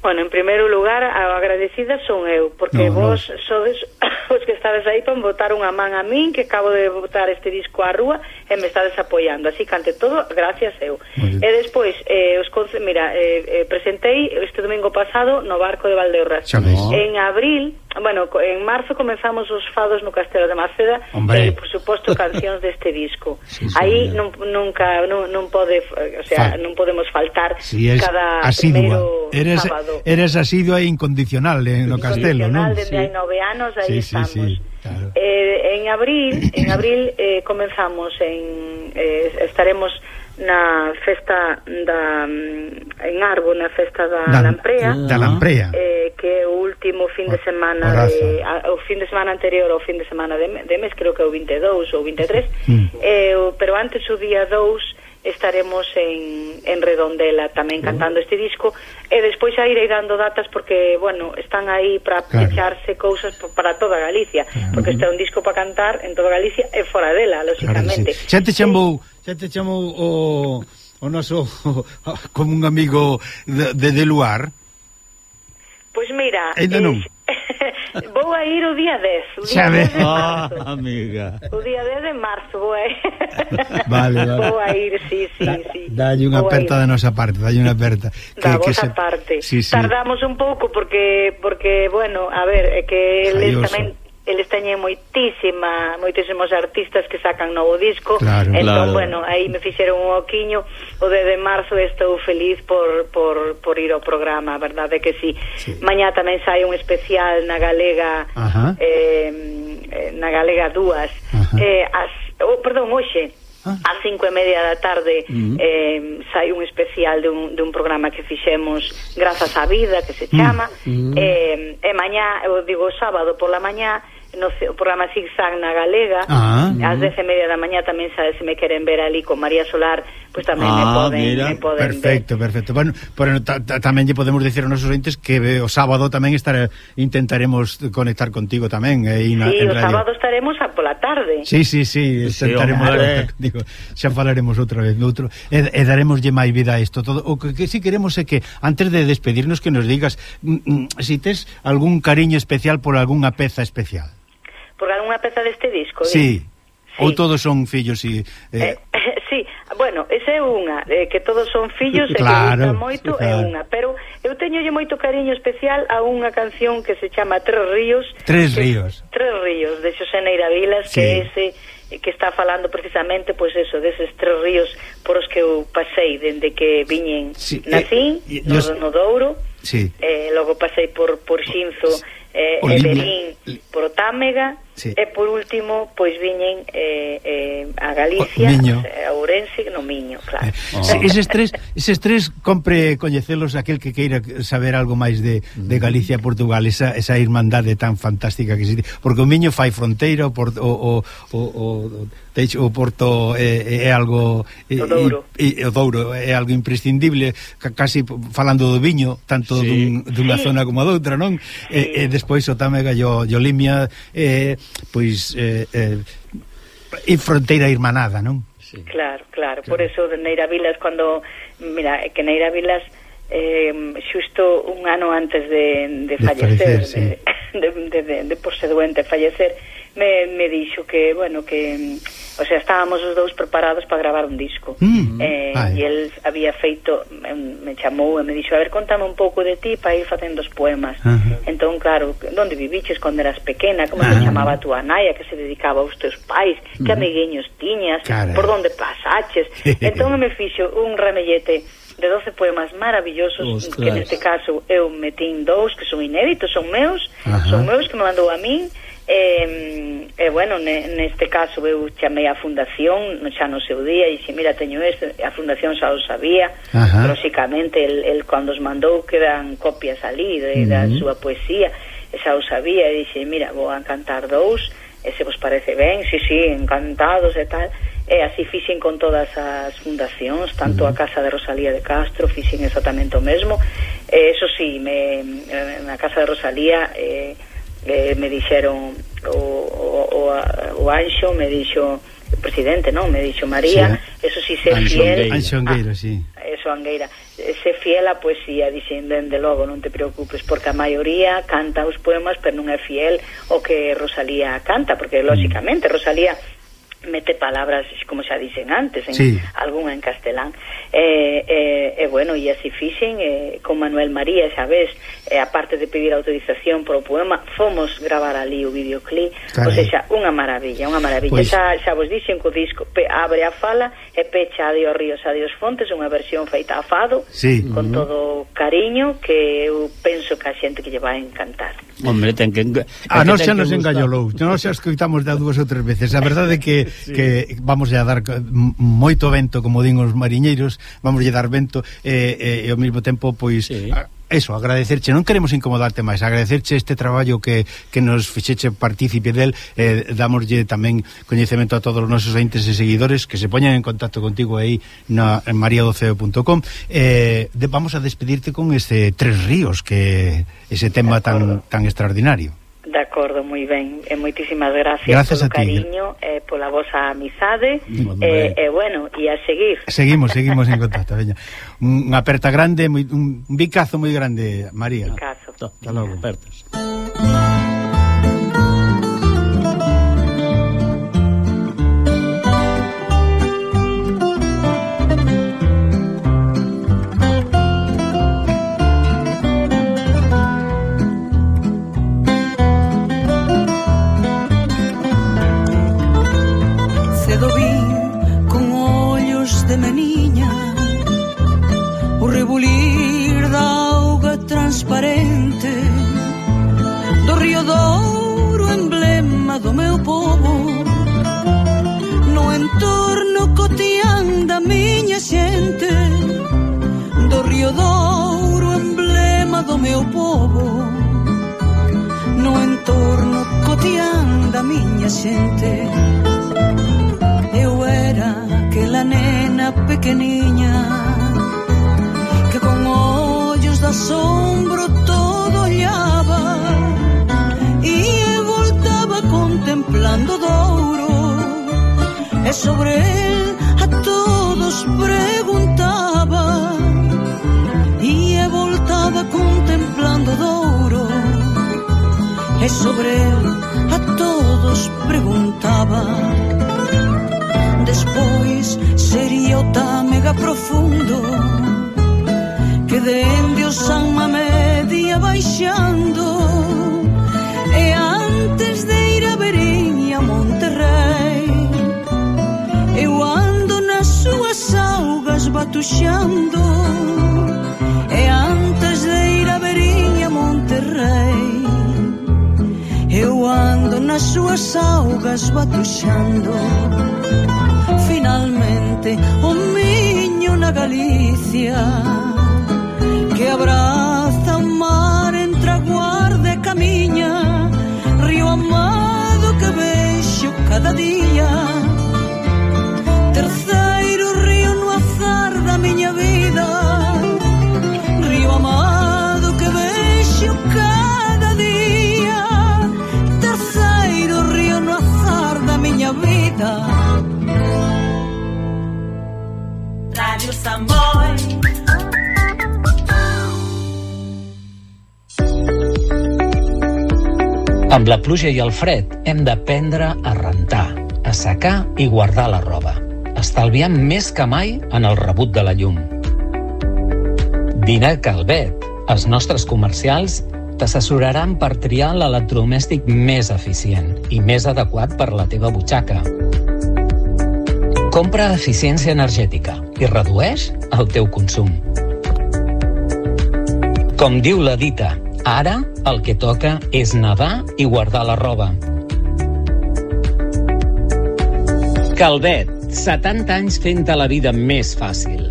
Bueno, en primeiro lugar, a agradecida son eu, porque no, vos no. sodes os que estades aí para botar unha man a min, que acabo de botar este disco á rúa, e me estades apoiando. Así que, ante todo, gracias eu. E despois, eh, os mira, eh, eh, presentei este domingo pasado no Barco de Valdeorras. En abril, Bueno, en marzo comenzamos os fados no Castelo de Maceda Hombre. e, por suposto, cancións deste disco. Sí, Aí non, nunca non, non pode, eh, o sea, Fal non podemos faltar sí, es cada asidua. primeiro eres, sábado. Eres asidua e incondicional eh, no Castelo, non? Desde sí. hai nove anos, aí sí, estamos. Sí, sí. Claro. Eh, en abril, en abril eh, comenzamos en eh, estaremos na festa da mm, en Arbo, na festa da, da Lamprea, ah. da Lamprea. Eh, que é o último fin de ah, semana de, a, o fin de semana anterior ao fin de semana de, de mes, creo que é o 22 ou 23 mm. eh, o, pero antes o día 2 estaremos en, en Redondela tamén cantando este disco e despois a irei dando datas porque, bueno, están aí para claro. pecharse cousas para toda Galicia porque este é un disco para cantar en toda Galicia e fora dela, lógicamente claro sí. Xa te chamou, xa te chamou o, o noso como un amigo de, de, de luar? Pois mira, Ainda non. Eh, vou a ir o día 10. O día Xa 10 de marzo. Oh, amiga. O día 10 de marzo, vou a ir. Vale, vale. Vou a ir, sí, sí, sí. Dalle unha aperta da nosa parte, dalle unha aperta. Que, da que vosa se... parte. Sí, sí. Tardamos un pouco porque, porque bueno, a ver, é que eles tamén eles teñen moitísima moitísimos artistas que sacan novo disco claro, entón, claro. bueno, aí me fixeron un oquiño o de, de marzo estou feliz por, por, por ir ao programa verdade que sí, sí. mañá tamén sai un especial na Galega Ajá. eh, eh na Galega dúas Ajá. eh, as, oh, perdón, hoxe Ah. As cinco e media da tarde uh -huh. eh, sai un especial de un, de un programa que fixemos Grazas á Vida, que se chama uh -huh. eh, e mañá, eu digo sábado pola mañá no o programa Zigzag na Galega ah, ás mm-hmm. dez e media da mañá tamén sabe se me queren ver ali con María Solar pois pues tamén ah, me poden, mira, me poden perfecto, ver. perfecto bueno, bueno ta, ta, tamén lle podemos dicir aos nosos ointes que eh, o sábado tamén estar, intentaremos conectar contigo tamén eh, na, sí, en o radio. sábado estaremos a pola tarde. Sí, sí, sí, sí intentaremos digo, xa falaremos outra vez outro, e, e daremoslle máis vida a isto todo. O que, que si queremos é que antes de despedirnos que nos digas mm, mm, si tes algún cariño especial por algunha peza especial por algunha peza deste disco. Sí. Eh? Sí. Ou todos son fillos e... Eh... Eh, sí, bueno, esa é unha, eh, que todos son fillos claro, e que moito sí, claro. é unha, pero eu teñolle moito cariño especial a unha canción que se chama Tres Ríos. Tres que, Ríos. Tres Ríos, de Xosé Neira Vilas, sí. que é ese que está falando precisamente pois pues eso deses tres ríos por os que eu pasei dende que viñen sí, eh, nacín eh, no, no Douro sí. eh, logo pasei por, por Xinzo eh, Olime, por Otámega Sí. E por último, pois viñen eh, eh, a Galicia, oh, o, a Ourense, no Miño, claro. Eh, oh. Sí, eses tres, eses tres compre coñecelos aquel que queira saber algo máis de, de Galicia, Portugal, esa, esa irmandade tan fantástica que existe, porque o Miño fai fronteira, o, o, o, o, o, o Porto é, é algo e o Douro. É, o Douro é algo imprescindible, casi falando do viño, tanto sí. dun, dunha sí. zona como a doutra, non? Sí. E, e despois o Támega, o, o Limia, eh, pois eh, eh, é fronteira irmanada, non? Sí. Claro, claro, claro, por eso de Neira Vilas cando mira, que Neira Vilas eh, xusto un ano antes de, de, de fallecer, fallecer sí. de, de, de, de, de porse doente, fallecer me, me dixo que, bueno, que o sea, estábamos os dous preparados para gravar un disco. Mm, eh, e el había feito, me chamou e me dixo, a ver, contame un pouco de ti para ir facendo os poemas. Uh -huh. Entón, claro, onde viviches cando eras pequena, como uh -huh. se ah. chamaba a tua nai, que se dedicaba aos teus pais, que uh -huh. amigueños tiñas, Cara. por onde pasaches. entón me fixo un ramellete de 12 poemas maravillosos Ostras. que neste caso eu metín dous que son inéditos, son meus, Ajá. son meus que me mandou a min E, e bueno, neste caso eu chamei a fundación xa no seu día e dixi, mira, teño este a fundación xa o sabía Ajá. lóxicamente, el, el cando os mandou quedan copias ali de, uh -huh. da súa poesía e xa o sabía e dixe, mira, vou a cantar dous e se vos parece ben, si, sí, si, sí, encantados e tal e así fixen con todas as fundacións tanto uh -huh. a Casa de Rosalía de Castro fixen exactamente o mesmo e eso sí, me, na Casa de Rosalía eh, eh, me dixeron o, o, o, o Anxo me dixo o presidente, non? Me dixo María, sí. Eh. eso si sí se Anxo fiel. Anxo Angueira, ah, sí. Eso Angueira, se fiel á poesía, dixen dende logo, non te preocupes, porque a maioría canta os poemas, pero non é fiel o que Rosalía canta, porque mm. lóxicamente Rosalía mete palabras, como xa dicen antes, en, sí. algunha en castelán. E, eh, eh, eh, bueno, e así fixen eh, con Manuel María, xa ves, eh, aparte de pedir autorización para o poema, fomos gravar ali o videoclip, claro. o sea, unha maravilla, unha maravilla. Pois... Xa, xa vos dixen que o disco pe, abre a fala e pecha a Dios Ríos a Dios Fontes, unha versión feita a fado, sí. con uh -huh. todo cariño, que eu penso que a xente que lle vai encantar. Hombre, ten que... A, a nos xa nos engallolou, nos xa escoitamos da dúas ou tres veces, a verdade que sí. que vamos a dar moito vento, como din os mariñeiros, vamos a dar vento e, e, e ao mesmo tempo pois sí. a, Eso, agradecerche, non queremos incomodarte máis agradecerche este traballo que, que nos fixeche partícipe del eh, damoslle tamén coñecemento a todos os nosos entes e seguidores que se poñan en contacto contigo aí na mariadoceo.com eh, de, vamos a despedirte con este Tres Ríos que ese tema tan, tan extraordinario De acordo, moi ben. E moitísimas gracias, gracias polo a ti. cariño, eh, pola vosa amizade. E, eh, eh, bueno, e a seguir. Seguimos, seguimos en contacto, veña. Unha aperta grande, moi, un bicazo moi grande, María. Bicazo. Hasta logo. Apertas. xente Eu era aquela nena pequeniña que con ollos de asombro todo olhaba e voltaba contemplando douro. E sobre el a todos preguntaba e voltaba contemplando douro e sobre el a todos preguntaba. Despois sería o támega profundo que dende o San Mamé baixando e antes de ir a Berín e a Monterrey eu ando nas súas augas batuxando e antes de ir a Berín e a Monterrey nas súas augas batuxando Finalmente o miño na Galicia Que abraza o mar entre a guarda e camiña Río amado que vexo cada día. Terceiro vida Radio Samboy. Amb la pluja i el fred hem d'aprendre a rentar, a secar i guardar la roba, estalviant més que mai en el rebut de la llum. A Calvet. Els nostres comercials t'assessoraran per triar l'electrodomèstic més eficient i més adequat per la teva butxaca. Compra eficiència energètica i redueix el teu consum. Com diu la dita, ara el que toca és nedar i guardar la roba. Calvet, 70 anys fent-te la vida més fàcil.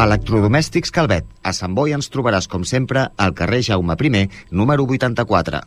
Electrodomèstics Calvet. A Sant Boi ens trobaràs, com sempre, al carrer Jaume I, número 84.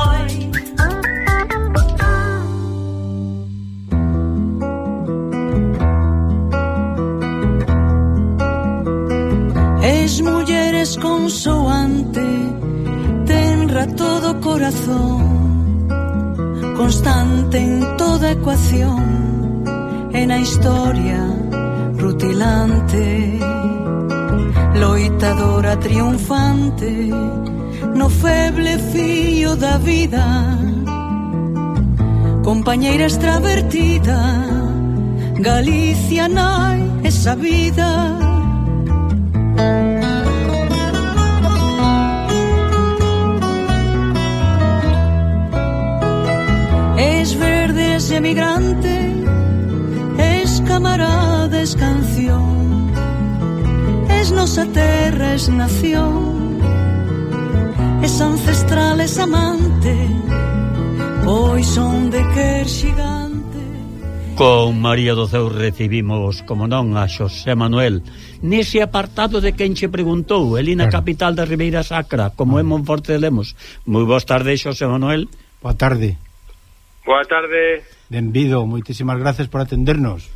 desconsoante tenra todo corazón constante en toda ecuación En a historia rutilante. Loitadora triunfante no feble fío da vida compañeira extravertida Galicia nai esa vida. es emigrante es camarada, es canción, es nosa terra, es nación, es ancestral, es amante, pois onde quer xigante. Con María do Ceu recibimos, como non, a Xosé Manuel nese apartado de quen che preguntou, Elina claro. Capital da Ribeira Sacra, como é Monforte de Lemos. Moi boas tardes, Xosé Manuel. Boa tarde. Boa tarde. Benvido, moitísimas gracias por atendernos.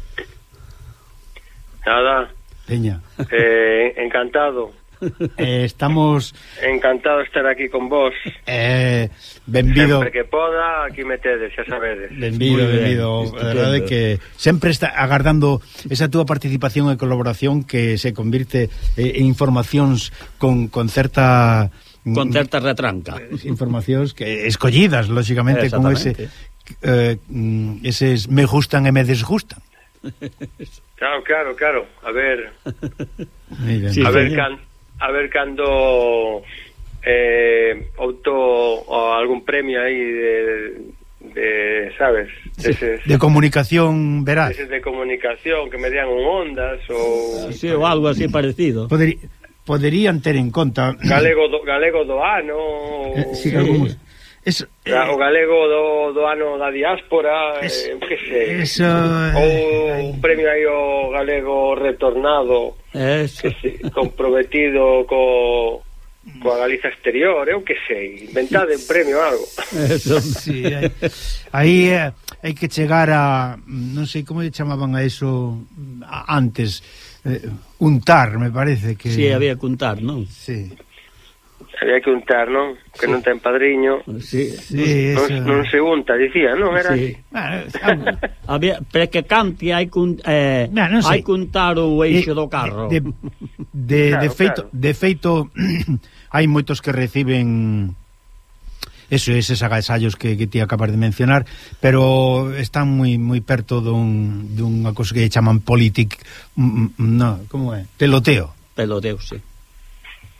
Nada. Peña. Eh, encantado. Eh, estamos Encantado de estar aquí con vos. Eh, benvido. Sempre que poda, aquí me tedes, xa sabedes. Benvido, benvido. A verdade que sempre está agardando esa túa participación e colaboración que se convirte eh, en informacións con, con certa con certa retranca. Informacións que escollidas, lógicamente, con ese eh, mm, eses me gustan e me desgustan. Claro, claro, claro. A ver. Sí, a ver señor. can, a ver cando eh outro algún premio aí de de, sabes, sí, ese, de comunicación verás. Ese de comunicación que me dean un ondas ou ah, sí, o algo así parecido. Poderi, poderían ter en conta Galego do, galego do ano. Eh, sí, sí. Es, eh, o galego do, do ano da diáspora es, eh, que sei, eso, ou eh, un premio aí o galego retornado eso. que se, comprometido co coa Galiza exterior, eu que sei, inventade un premio algo. Eso, sí, aí hai, hai que chegar a non sei como lle chamaban a eso a, antes, eh, untar, me parece que Si, sí, había que untar, non? Si. Sí. Había que untar, non? Que sí. non ten padriño. Sí, sí, non, eso... non se unta, dicía, non era sí. así. Bueno, había precacante hai que eh, nah, no, non hai que untar o eh, eixo do carro. De, de, claro, de feito, claro. de feito hai moitos que reciben eso, eses agasallos que, que ti acabas de mencionar, pero están moi moi perto dun, dunha cosa que chaman politic, mm, mm, mm, no, como é? Peloteo. Peloteo, sí.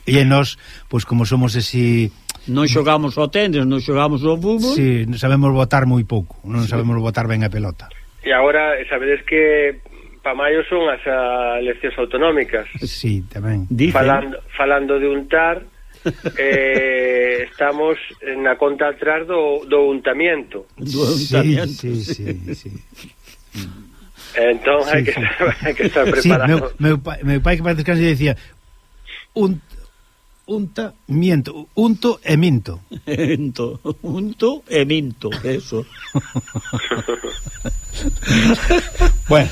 E nós, pois como somos ese non xogamos ao tenis, non xogamos ao fútbol. Si, sí, sabemos botar moi pouco, non sí. sabemos botar ben a pelota. E agora sabedes que pa maio son as eleccións autonómicas. Sí, tamén. Dicen... Falando falando de untar eh, estamos na conta atrás do, do untamiento. Do untamiento. Sí, sí, sí. sí. Entón, sí, hai, que estar, sí. hai que estar preparado. Sí, meu, meu, pai, meu pai que parece que decía un, unta, miento, unto e minto. Ento, unto e minto, eso. bueno.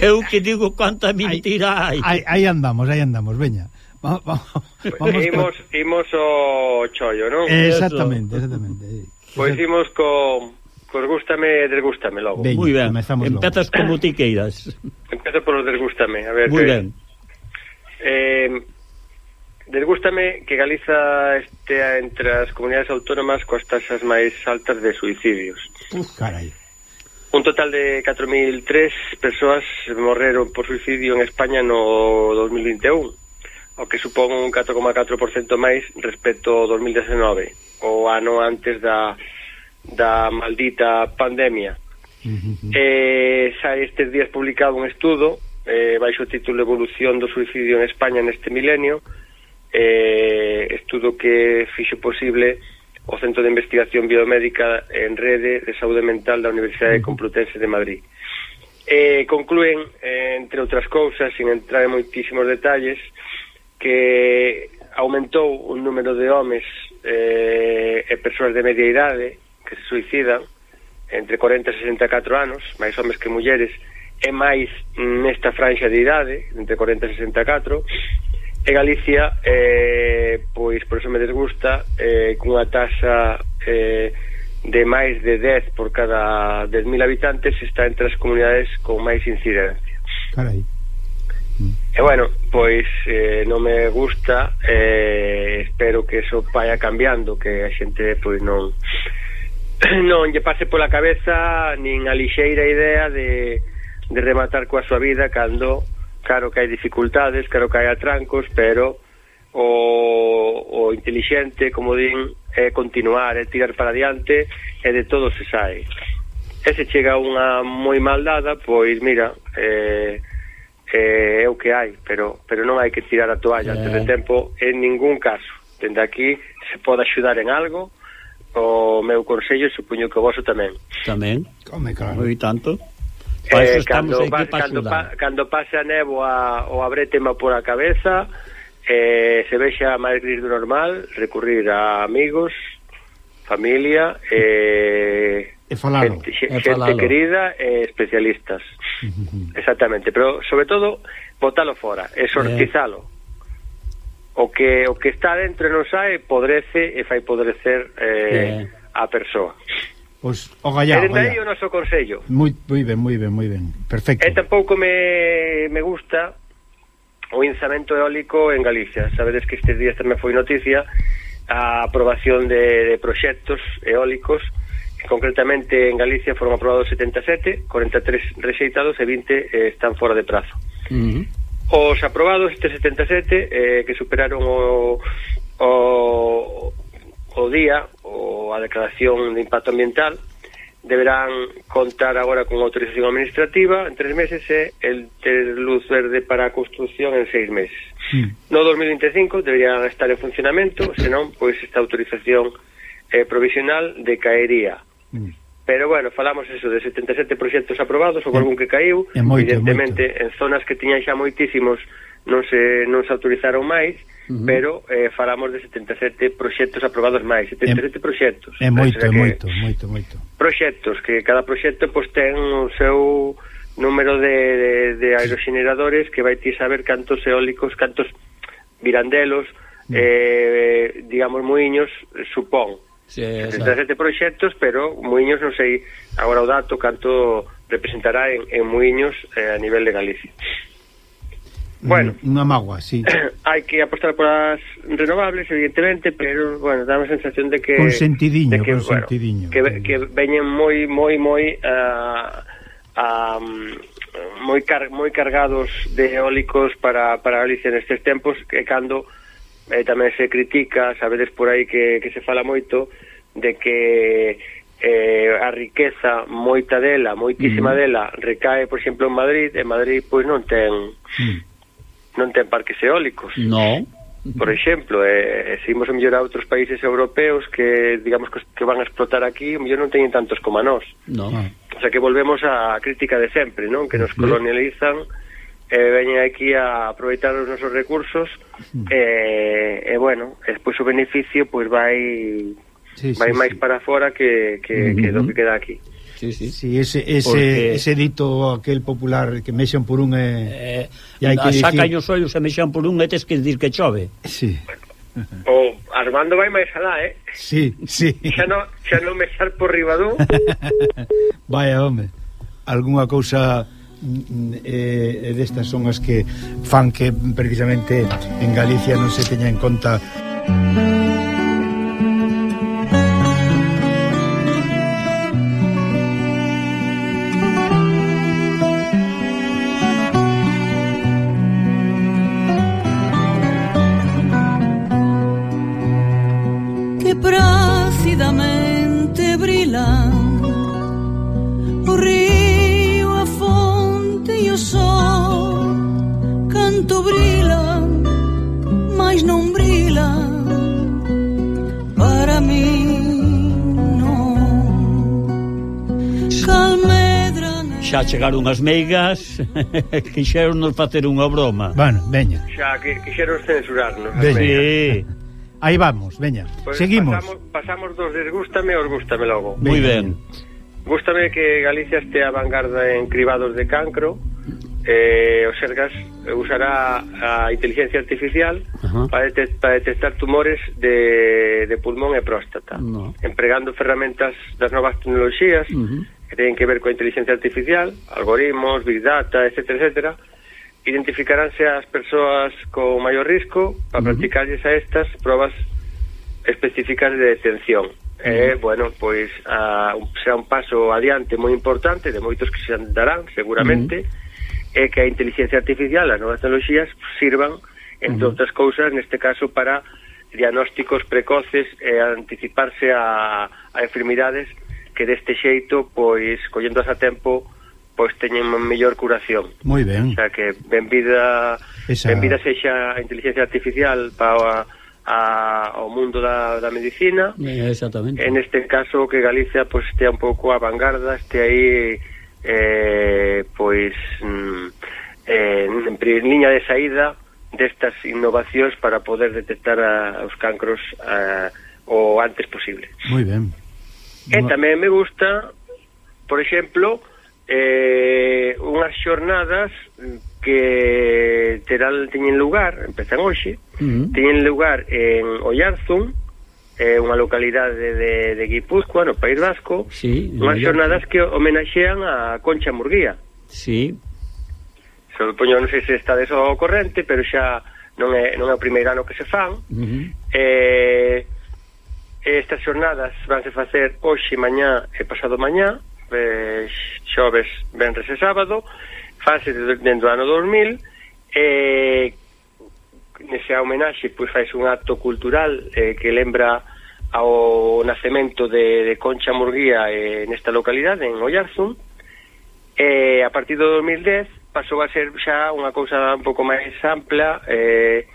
Eu que digo cuánta mentira hai. Aí, aí andamos, aí andamos, veña. Vamos, vamos, vamos imos, imos o chollo, non? Eh, exactamente, exactamente. Eh. Pois pues imos co, cos gústame e desgústame logo. Ben, Muy ben, comezamos Empezas logo. como ti queiras. Empezo polo desgústame, a ver. Muy que... ben. Eh, Desgústame que Galiza estea entre as comunidades autónomas coas tasas máis altas de suicidios. Uf, carai. Un total de 4.003 persoas morreron por suicidio en España no 2021, o que supón un 4,4% máis respecto ao 2019, o ano antes da, da maldita pandemia. Uh -huh. eh, xa estes días publicado un estudo eh, baixo o título Evolución do suicidio en España neste milenio, eh, estudo que fixo posible o Centro de Investigación Biomédica en Rede de Saúde Mental da Universidade Complutense de Madrid. Eh, concluen, eh, entre outras cousas, sin entrar en moitísimos detalles, que aumentou un número de homes eh, e persoas de media idade que se suicidan entre 40 e 64 anos, máis homes que mulleres, e máis mm, nesta franxa de idade, entre 40 e 64, e Galicia eh, pois por eso me desgusta eh, cunha tasa eh, de máis de 10 por cada 10.000 habitantes está entre as comunidades con máis incidencia. Carai. Mm. E bueno, pois eh, non me gusta eh, espero que eso vaya cambiando que a xente pois non non lle pase pola cabeza nin a lixeira idea de, de rematar coa súa vida cando Claro que hai dificultades, claro que hai atrancos, pero o, o inteligente, como din, é continuar, é tirar para diante e de todo se sai. E se chega unha moi mal dada, pois mira, eh, eh, é o que hai, pero pero non hai que tirar a toalla yeah. antes de eh. tempo en ningún caso. Dende aquí se pode axudar en algo, o meu consello supoño que o vosso tamén. Tamén. Come, claro. Moi tanto. Pa eh, cando, va, cando, pa, cando pase a néboa o abretema por a cabeza eh, se vexa máis gris do normal recurrir a amigos familia eh, e falalo, gente, e falalo. querida e eh, especialistas uh -huh. exactamente, pero sobre todo botalo fora, exortizalo eh. O que, o que está dentro e non sai podrece e fai podrecer eh. a persoa Os, o gallá, e dende aí o noso consello. Moi, moi ben, moi ben, moi ben, perfecto. E tampouco me, me gusta o inzamento eólico en Galicia. Sabedes que estes días tamén foi noticia a aprobación de, de proxectos eólicos. Concretamente en Galicia foron aprobados 77 43 rexeitados e 20 eh, están fora de prazo. Uh -huh. os aprobados estes 77 eh, que superaron o, o, o día ou a declaración de impacto ambiental deberán contar agora con autorización administrativa en tres meses e el ter luz verde para a construcción en seis meses. Mm. No 2025 deberían estar en funcionamento, senón, pois, esta autorización eh, provisional decaería. Mm. Pero, bueno, falamos eso de 77 proxectos aprobados, ou algún que caiu, é moito, evidentemente, en zonas que tiñan xa moitísimos non se, non se autorizaron máis, uh -huh. pero eh, falamos de 77 proxectos aprobados máis, 77 é, proxectos. É moito, é moito, moito, moito. Proxectos, que cada proxecto pois, ten o seu número de, de, de aeroxeneradores que vai ti saber cantos eólicos, cantos virandelos, uh -huh. eh, digamos, muiños, supón. Sí, 77 proxectos, pero muiños non sei agora o dato canto representará en, en muiños eh, a nivel de Galicia. Bueno, unha magua, sí. Hai que apostar polas renovables, evidentemente, pero bueno, dá a sensación de que consentidiño, de que, consentidiño. Bueno, que, que veñen moi moi moi a uh, um, moi car moi cargados de eólicos para para Galicia nestes tempos, que cando eh, tamén se critica, sabedes por aí que que se fala moito de que eh, a riqueza moita dela, moitísima mm. dela recae, por exemplo, en Madrid, e Madrid pois non ten mm non ten parques eólicos. No. Por exemplo, eh, eh se imos a mellorar outros países europeos que, digamos, que van a explotar aquí, o mellor non teñen tantos como a nós. No. Ah. O sea que volvemos á crítica de sempre, non? Que nos colonializan eh, veñen aquí a aproveitar os nosos recursos eh, e, eh, eh, bueno, despois o beneficio pois vai sí, vai sí, máis sí. para fora que, que, uh -huh. que do que queda aquí sí, sí. sí ese, ese, Porque... ese dito aquel popular que mexan por un Eh, Eh, e hai que sacan dicir... os ollos e mexan por un e tes que dicir que chove. Sí. O Armando vai máis alá, eh? Sí, sí. Xa non, xa non me sal por ribadú. Vaya, home. Alguna cousa mm, mm, eh, eh, destas son as que fan que precisamente en Galicia non se teña en conta... tanto brila, mas non brila para mí non. Xa chegaron as meigas, quixeronnos facer unha broma. Bueno, veña. Xa que quixeron censurarnos. Veña. Sí. Aí vamos, veña. Pues Seguimos. Pasamos, pasamos dos desgústame aos gústame logo. Moi ben. Gústame que Galicia este a vanguarda en cribados de cancro eh, o Sergas usará a inteligencia artificial Ajá. para, detect, para detectar tumores de, de pulmón e próstata no. empregando ferramentas das novas tecnologías uh -huh. que teñen que ver coa inteligencia artificial algoritmos, big data, etcétera, etcétera identificaránse as persoas con maior risco para uh -huh. practicarles a estas probas específicas de detención eh, bueno, pois a, ah, será un paso adiante moi importante de moitos que se andarán seguramente uh -huh é que a inteligencia artificial, as novas tecnologías, sirvan, entre uh -huh. outras cousas, neste caso, para diagnósticos precoces e anticiparse a, a enfermidades que deste xeito, pois, collendo a tempo, pois teñen mellor curación. Moi ben. O sea que benvida, Esa... benvida sexa a inteligencia artificial para a, a, ao mundo da, da medicina. Eh, exactamente. En este caso que Galicia pois pues, estea un pouco a vanguarda, este aí eh, pois mm, eh, en, en liña de saída destas innovacións para poder detectar a, os cancros a, o antes posible. Moi ben. E tamén me gusta, por exemplo, eh, unhas xornadas que terán teñen lugar, empezan hoxe, uh -huh. teñen lugar en Ollarzun, é unha localidade de, de Guipúzcoa, no País Vasco, sí, unhas xornadas que homenaxean a Concha Murguía. Sí. Supoño, non sei se está deso corrente, pero xa non é, non é o primeiro ano que se fan. Uh -huh. eh, estas xornadas vanse facer hoxe, mañá e pasado mañá, eh, xoves, venres e sábado, fase dentro do ano 2000, eh, nese homenaxe pois fais un acto cultural eh, que lembra ao nacemento de, de Concha Murguía eh, nesta localidade, en Ollarzum e eh, a partir do 2010 pasou a ser xa unha cousa un pouco máis ampla eh,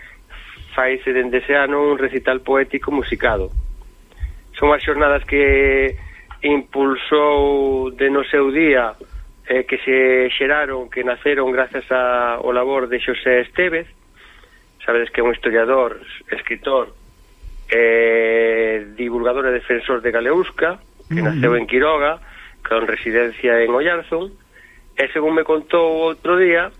faise dende ese ano un recital poético musicado. Son as xornadas que impulsou de no seu día eh, que se xeraron, que naceron grazas ao labor de Xosé Estevez, sabedes que é un historiador, escritor, eh, divulgador e defensor de Galeusca, que mm. naceu en Quiroga, con residencia en Ollarzón, e según me contou outro día,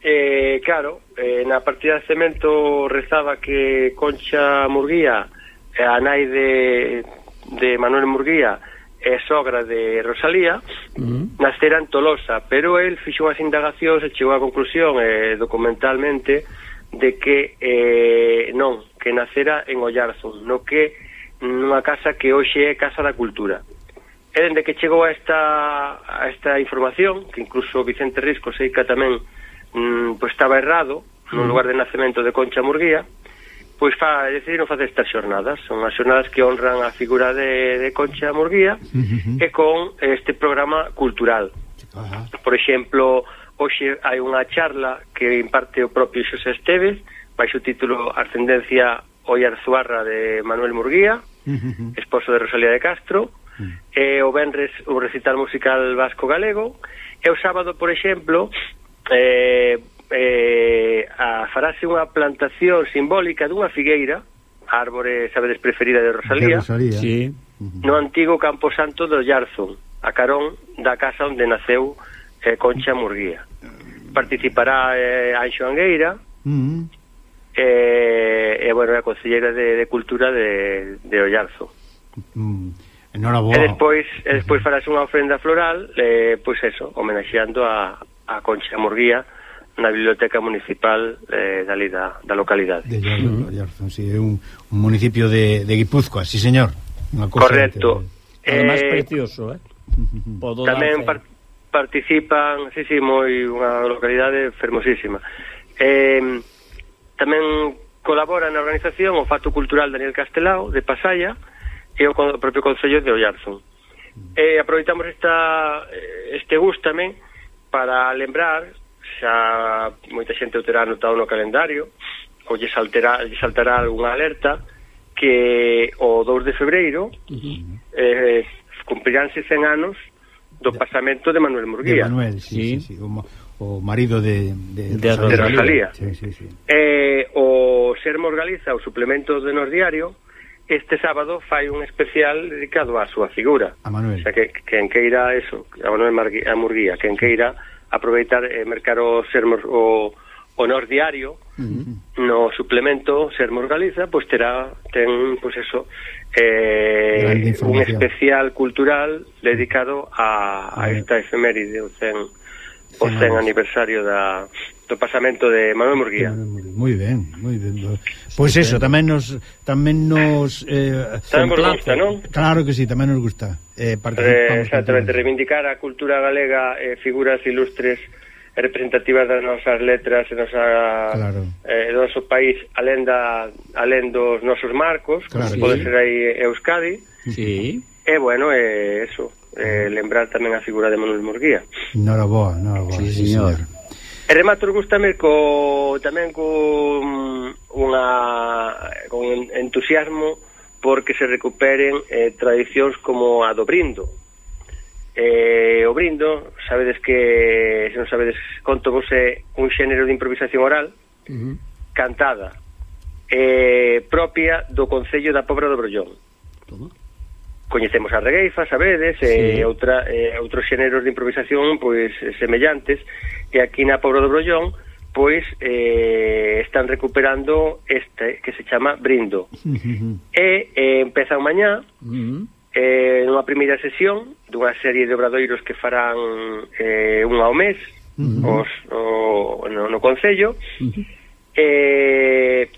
eh, claro, eh, na partida de cemento rezaba que Concha Murguía, eh, a nai de, de Manuel Murguía, e sogra de Rosalía, uh -huh. nacera en Tolosa, pero el fixou as indagacións e chegou á conclusión eh, documentalmente de que eh, non, que nacera en Ollarzón, no que nunha casa que hoxe é Casa da Cultura. E dende que chegou a esta, a esta información, que incluso Vicente Risco seica tamén mm, pues estaba errado, no lugar de nacemento de Concha Murguía, pois fa, decidiron facer estas xornadas. Son as xornadas que honran a figura de, de Concha Murguía uh -huh. e con este programa cultural. Uh -huh. Por exemplo, hoxe hai unha charla que imparte o propio Xosé Esteves baixo o título Ascendencia Oi Arzuarra de Manuel Murguía esposo de Rosalía de Castro mm. e o Benres o recital musical vasco galego e o sábado, por exemplo eh, eh, a farase unha plantación simbólica dunha figueira a árbore, sabedes, preferida de Rosalía, de Rosalía. Sí. no antigo Camposanto do Yarzón a carón da casa onde naceu eh, Concha Murguía participará eh, Anxo Angueira mm mm-hmm. -huh. Eh, e, eh, bueno, a Conselleira de, de Cultura de, de Ollarzo. Mm. Mm-hmm. Enhorabuá. E eh, despois, e despois farás unha ofrenda floral, eh, pois eso, homenaxeando a, a Concha Morguía, na biblioteca municipal eh, dali da, da localidade. De Llarzo, mm. Sí, é un, un municipio de, de Guipúzcoa, sí señor. Unha Correcto. Que, eh, Además precioso, eh? Mm-hmm. Podo tamén, par, participan, sí, sí, moi unha localidade fermosísima. Eh, tamén colabora na organización o Fato Cultural Daniel Castelao de Pasaya e o, o propio Concello de Ollarzón. Eh, aproveitamos esta, este gustame para lembrar xa moita xente o terá anotado no calendario ou lle, saltará, lle saltará algunha alerta que o 2 de febreiro uh -huh. eh, cumpliránse 100 anos do pasamento de Manuel Murguía. De Manuel, sí, sí, sí, sí o, o marido de, de, de Rosalía. De Rosalía. Sí, sí, sí. Eh, o Sermos Galiza, o suplemento de Nos Diario este sábado fai un especial dedicado á súa figura. A Manuel. O sea, que, que en queira eso, a Manuel Margui, a Murguía, que en queira aproveitar e eh, mercar o Sermos o, o Nos Diario uh -huh. no suplemento Sermos Galiza, pois pues terá ten, pois pues eso, eh, un especial cultural dedicado a, a esta efeméride o 100 o 100 aniversario da do pasamento de Manuel Murguía. Moi ben, moi ben. Pois eso, tamén nos tamén nos eh, tamén nos gusta, non? Claro que sí, tamén nos gusta. Eh, participamos. Eh, exactamente, reivindicar a cultura galega, eh, figuras ilustres representativas das nosas letras e nosa, claro. eh, do noso país alén, da, alén dos nosos marcos claro. como sí. pode ser aí Euskadi sí. e bueno, eh, eso eh, lembrar tamén a figura de Manuel Morguía Noraboa, noraboa, sí, sí, señor, señor. E remato gustame co, tamén co mm, unha, con entusiasmo porque se recuperen eh, tradicións como a do brindo eh, o brindo, sabedes que, se non sabedes, conto vos é un xénero de improvisación oral, uh -huh. cantada, eh, propia do Concello da Pobra do Brollón. Coñecemos a regueifa, sabedes, sí. e outra, eh, outros xéneros de improvisación pois semellantes, e aquí na Pobra do Brollón, pois eh, están recuperando este que se chama Brindo. Uh -huh. E eh, empezan mañá, uh -huh eh, nunha primeira sesión dunha serie de obradoiros que farán eh, unha ao mes uh -huh. os, o, no, no Concello uh -huh. eh,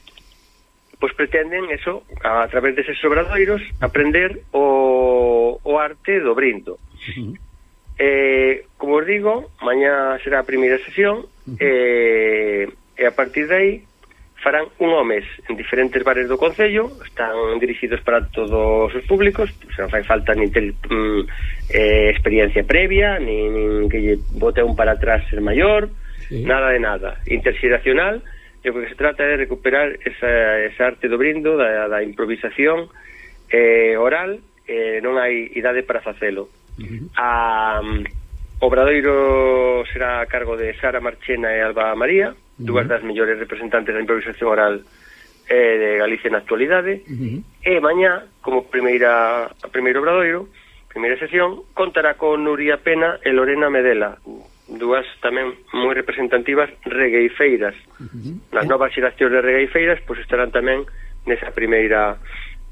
pois pretenden eso a, a través deses obradoiros aprender o, o arte do brindo uh -huh. eh, como os digo mañá será a primeira sesión uh -huh. eh, e a partir de aí farán un ao mes en diferentes bares do Concello, están dirixidos para todos os públicos, se non fai falta nin ter mm, eh, experiencia previa, nin, nin que lle bote un para atrás ser maior, sí. nada de nada. Interxeracional, e o que se trata é recuperar esa, esa arte do brindo, da, da improvisación eh, oral, eh, non hai idade para facelo. Uh -huh. A... Mm, Obradoiro será a cargo de Sara Marchena e Alba María, uh -huh. dúas das mellores representantes da improvisación oral eh, de Galicia na actualidade. Uh -huh. E mañá, como primeira a primeiro obradoiro, primeira sesión, contará con Nuria Pena e Lorena Medela, dúas tamén moi representativas regueifeiras. Uh -huh. Nas novas xeracións de regueifeiras, pois estarán tamén nesa primeira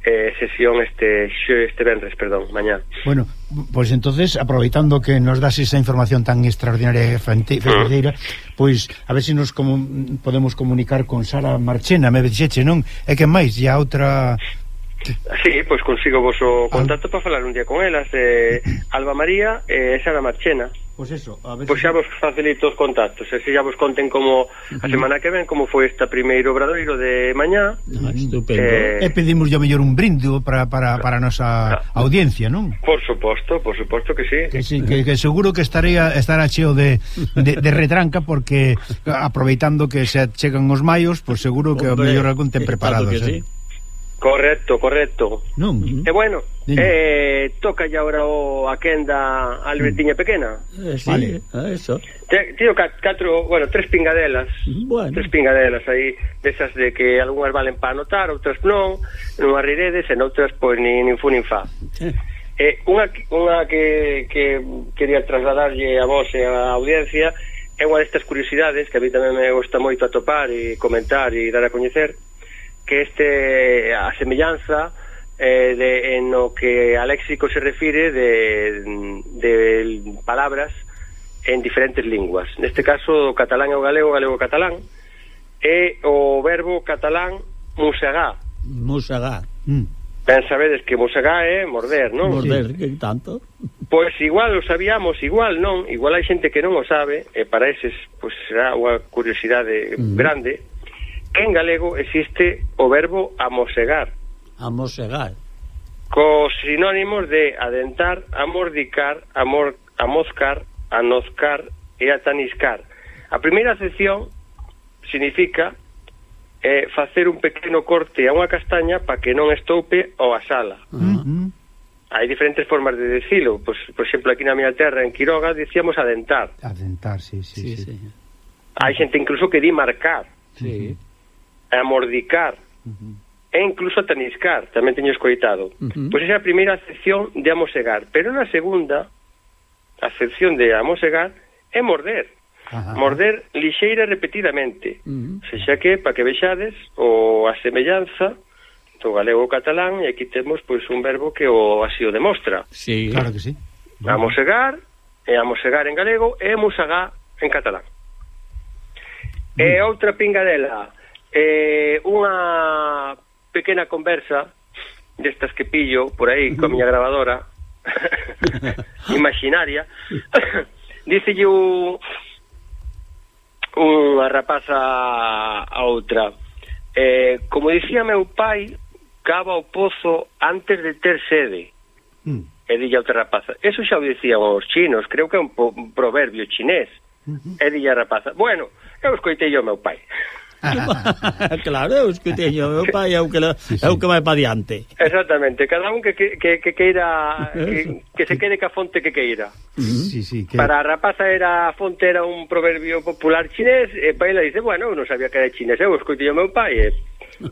eh, sesión este este vendres, perdón, mañá. Bueno, pois pues entonces aproveitando que nos das esa información tan extraordinaria e mm. festeira, pois pues, a ver se si nos como, podemos comunicar con Sara Marchena, me dixeche, non? É que máis, e a outra Sí, pois pues consigo vos o contacto ah. para falar un día con elas eh, Alba María e eh, Sara Marchena Pois pues eso, a ver Pois pues xa vos facilito os contactos, e se xa vos conten como a semana que ven como foi este primeiro obradoiro de mañá. Ah, estupendo. Eh, e pedimos yo mellor un brindo para, para, para a nosa ah, audiencia, non? Por suposto, por suposto que sí. Que, sí, que, que seguro que estaría estará cheo de, de, de retranca porque aproveitando que se chegan os maios, pois pues seguro que Hombre, o mellor algún ten eh, preparados, eh. Sí. Correcto, correcto. Non? E eh, bueno, eh, toca ya ahora o a quenda Albertiña pequena. Eh, sí, vale. a eso. Te, tío, catro, bueno, tres pingadelas. Bueno. Tres pingadelas aí, desas de que algunhas valen para anotar, outras non, non arriredes, e noutras, pois, nin, nin fu, nin fa. Eh. Eh, unha unha que, que quería trasladarlle a vos e a audiencia é unha destas curiosidades que a mí tamén me gusta moito atopar e comentar e dar a coñecer que este a semellanza eh, de, en o que a léxico se refire de, de palabras en diferentes linguas. Neste caso, o catalán e o galego, o galego catalán, e o verbo catalán musagá. Musagá. Mm. Ben sabedes que musagá é morder, non? Morder, sí. que tanto. Pois igual o sabíamos, igual non, igual hai xente que non o sabe, e para eses pois será unha curiosidade mm. grande, En galego existe o verbo amosegar. Amosegar. Cos sinónimos de adentar, amordicar, amor, amoscar, anozcar e ataniscar. A primeira acepción significa eh, facer un pequeno corte a unha castaña para que non estoupe ou a sala. Uh -huh. Hai diferentes formas de decilo. Pois, por exemplo, aquí na miña terra, en Quiroga, dicíamos adentar. Adentar, sí, sí, sí. sí. sí. Hai xente incluso que di marcar. Sí. Uh -huh a mordicar uh -huh. e incluso a taniscar, tamén teño escoitado. Uh -huh. Pois esa é a primeira acepción de amosegar, pero na segunda acepción de amosegar é morder. Ajá. Morder lixeira repetidamente. Uh -huh. Se xa que, para que vexades, o a semellanza do galego catalán, e aquí temos pois un verbo que o así o demostra. Sí, claro que sí. Bueno. Amosegar, e amosegar en galego, e musagá en catalán. Uh -huh. E outra pingadela, eh, unha pequena conversa destas que pillo por aí coa miña gravadora imaginaria dicelle un unha rapaza a outra eh, como dicía meu pai cava o pozo antes de ter sede mm. e a outra rapaza eso xa o dicían os chinos creo que é un, un proverbio chinés uh -huh. e dille a rapaza bueno, eu escoitei o meu pai claro, os que teño meu pai é o que, sí, sí. é o que vai para diante. Exactamente, cada un que, que, que queira que, que se quede ca fonte que queira. Sí, sí, que... Para a rapaza era a fonte era un proverbio popular chinés e para ela dice, bueno, eu non sabía que era chinés, eu escoitei meu pai e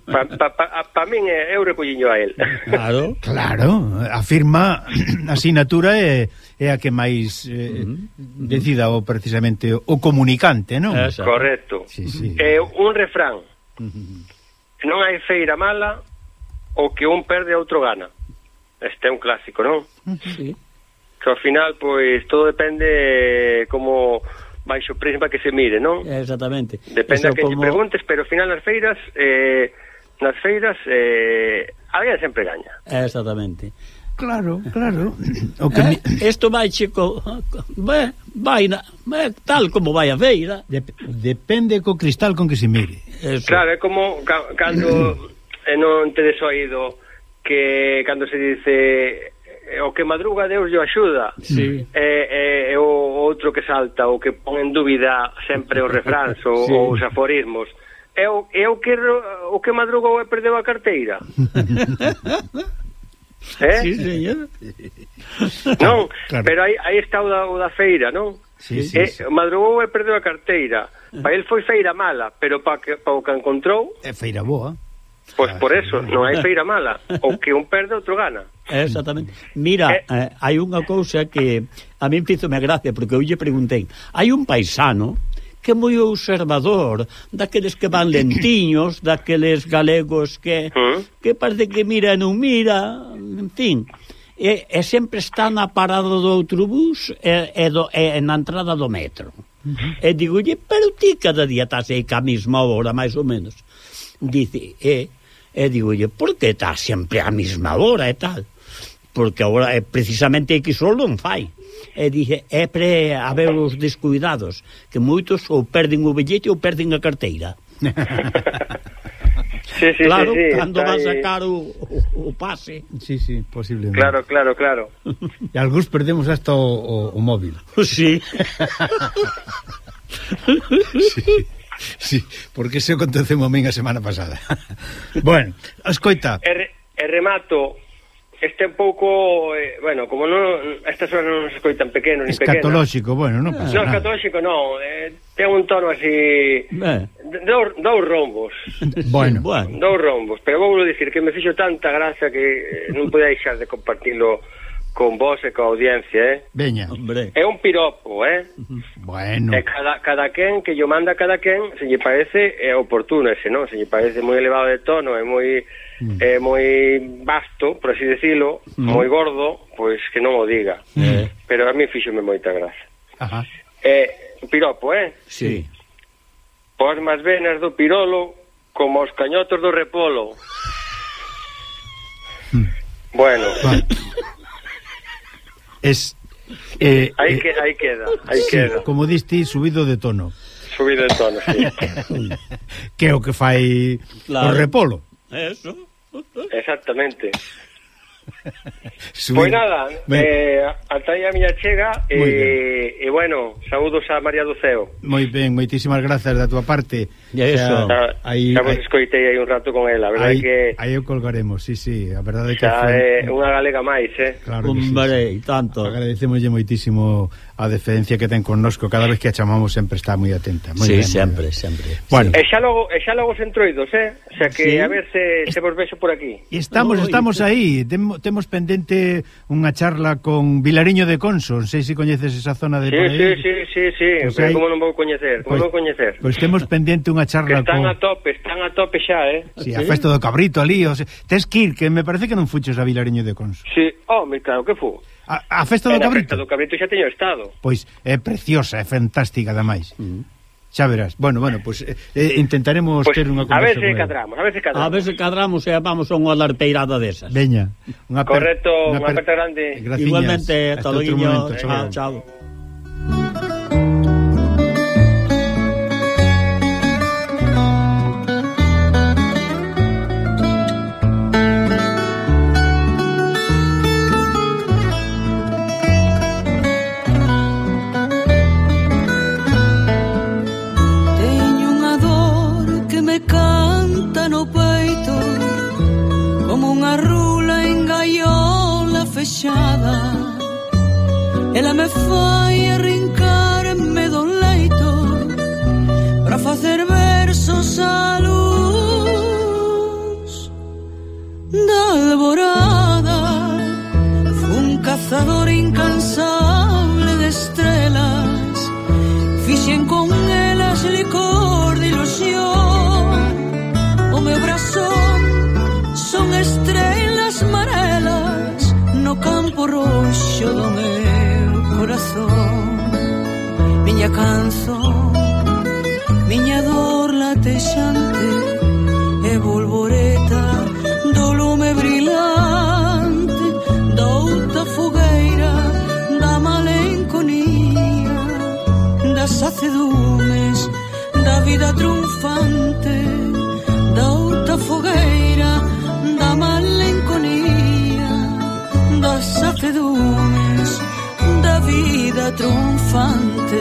Pa, pa, pa, pa min eu recolliño a él. Claro, claro, afirma a asignatura e é a que máis eh, uh -huh. decida o precisamente o comunicante, non? Esa. Correcto. Sí, sí. É eh, un refrán. Uh -huh. Non hai feira mala o que un perde outro gana. Este é un clásico, non? Uh -huh. Sí. Que ao final pois todo depende eh, como baixo prisma que se mire, non? Exactamente. Depende Eso a que como... preguntes, pero ao final nas feiras eh, nas feiras eh, alguén sempre gaña. Exactamente. Claro, claro. O que eh? mi... Isto vai chico, vai, vai na, vai tal como vai a feira. Dep depende co cristal con que se mire. Eso. Claro, é como ca, cando eh, non tedes oído que cando se dice o que madruga Deus lle axuda sí. é, é, é o outro que salta o que pon en dúbida sempre os refráns ou sí. os aforismos é o, é o que o que madrugou e perdeu a carteira Eh? Sí, señor. Non, claro. pero aí, aí está o da, o da feira, non? Sí, sí, eh, sí. Madrugou e perdeu a carteira. Para el foi feira mala, pero para pa o que encontrou... É feira boa. Pois por eso, non hai feira mala. O que un perde, outro gana. Exactamente. Mira, eh, eh hai unha cousa que a min fízome gracia, porque eu lle preguntei, hai un paisano que moi observador, daqueles que van lentiños, daqueles galegos que hm? que parece que mira e non mira, en fin. E, e sempre está na parada do outro bus e, e, do, e, na entrada do metro. E digolle, pero ti cada día estás aí ca mesma hora, máis ou menos. Dice, e, e digolle, por que estás sempre a mesma hora e tal? Porque agora, é precisamente, X non fai e dixe, é pre haber os descuidados, que moitos ou perden o billete ou perden a carteira. sí, sí, claro, sí, sí, cando vai sacar o, o, o pase. Sí, sí, posiblemente. Claro, claro, claro. E algúns perdemos hasta o, o, o móvil. Sí. sí. Sí, porque se aconteceu a min a semana pasada. bueno, escoita. E, re, e remato este un pouco, eh, bueno, como non, estas horas non nos escoitan pequenos ni pequenas. Escatolóxico, bueno, non pasa no, nada. Escatolóxico non, eh, ten un tono así... Eh. Dous, dous rombos. bueno. bueno. Dous rombos, pero vou dicir que me fixo tanta gracia que eh, non podía deixar de compartilo con vos e coa audiencia, eh? Veña. Hombre. É un piropo, eh? Uh-huh. Bueno. E cada, cada quen que yo manda cada quen, se lle parece é oportuno, ese, non, se lle parece moi elevado de tono, é moi mm. é moi vasto, por así decirlo, mm. moi gordo, pois que non o diga. Mm. Eh, pero a mí fíxome moita gracia. Ajá. Eh, piropo, eh? Sí. Pos máis venas do pirolo como os cañotos do repolo. Mm. Bueno. Es eh, aí, eh, que, aí queda, aí sí, queda. Como diste, subido de tono. Subido de tono, sí. que é o que fai claro. o repolo. Eso. Exactamente. Subir. Pois nada, ben. eh, ata aí a miña chega e, eh, e eh, bueno, saúdos a María do Ceo Moi ben, moitísimas grazas da tua parte E eso xa, aí, xa vos escoitei aí un rato con ela aí, que... aí o colgaremos, sí, sí A verdade xa, que foi... eh, unha galega máis, eh claro un sí, sí. tanto Agradecemoslle moitísimo a deferencia que ten connosco Cada vez que a chamamos sempre está moi atenta moi Sí, ben, sempre, ben. sempre bueno. E xa logo, e xa logo sen troidos, eh O sea que sí. a ver se, se vos vexo por aquí Estamos, estamos aí, temos temos pendente unha charla con Vilariño de Conso, non sei se coñeces esa zona de sí, por aí. Sí, sí, sí, sí, pues pero hai... como non vou coñecer, como pues, non coñecer. Pois pues temos pendente unha charla que están con... a tope, están a tope xa, eh. Sí, sí. a festa do cabrito ali, o sea, tes que ir, que me parece que non fuches a Vilariño de Conso. Sí, oh, me claro que fu. A, a festa do cabrito. A festa do cabrito xa teño estado. Pois é preciosa, é fantástica, ademais. Mm. Xa verás. Bueno, bueno, pois pues, eh, eh, intentaremos pues, ter unha conversa. A ver se cadramos, a ver se cadramos. A ver se cadramos e vamos a unha larpeirada desas. Veña. Unha Correcto, unha aperta grande. Graciñas. Igualmente, hasta, hasta logo. Chao, chao. Gaiola fechada Ela me fai arrincarme do leito Para facer versos á luz Da alborada Fun cazador incansable de estrelas Fixen con elas licor de ilusión O meu brazón son estrelas marelas no campo roxo do meu corazón. Miña canción, miña dor latexante E volvoreta do lume brilante Da outra fogueira, da malenconía Das acedumes, da vida triunfante. las acedumes da vida triunfante.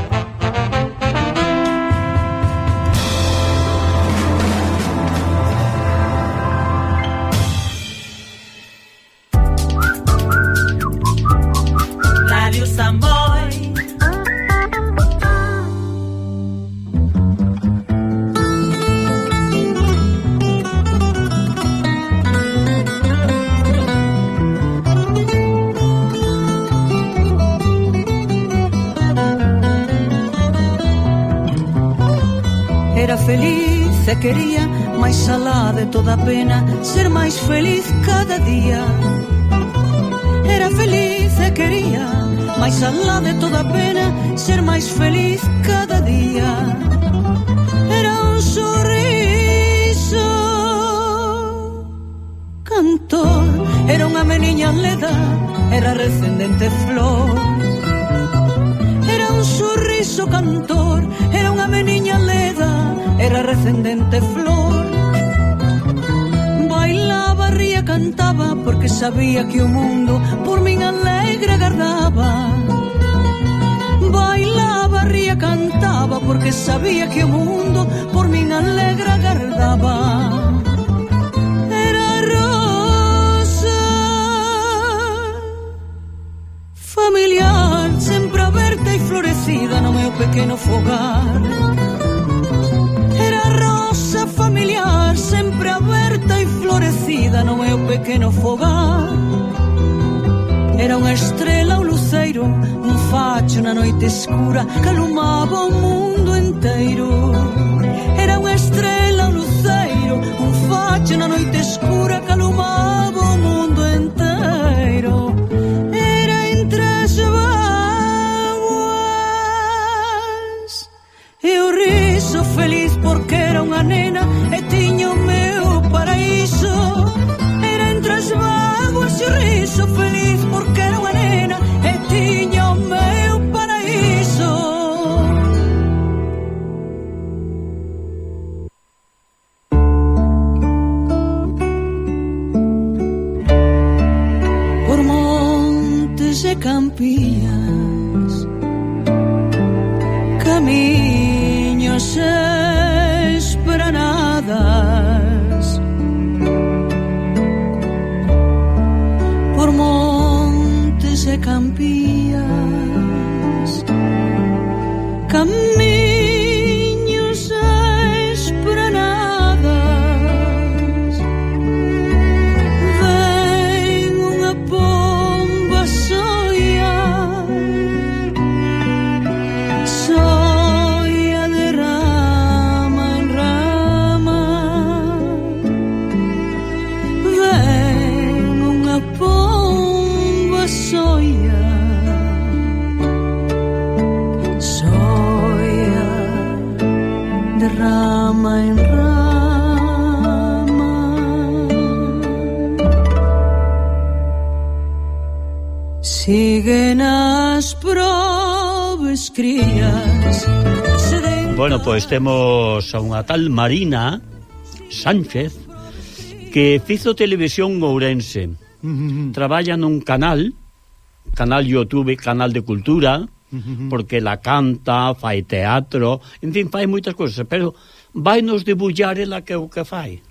Toda pena pequeno fogar Era rosa familiar, sempre aberta e florecida no meu pequeno fogar Era unha estrela un luceiro, un facho na noite escura que alumaba o mundo inteiro Era unha estrela un luceiro, un facho na noite escura paraíso feliz porque era unha nena e tiña o meu paraíso. Por montes e campiñas crías. Bueno, pois temos a unha tal Marina Sánchez que fizo televisión ourense. Traballa nun canal canal Youtube, canal de cultura porque la canta, fai teatro en fin, fai moitas cousas pero vai nos debullar ela que o que fai.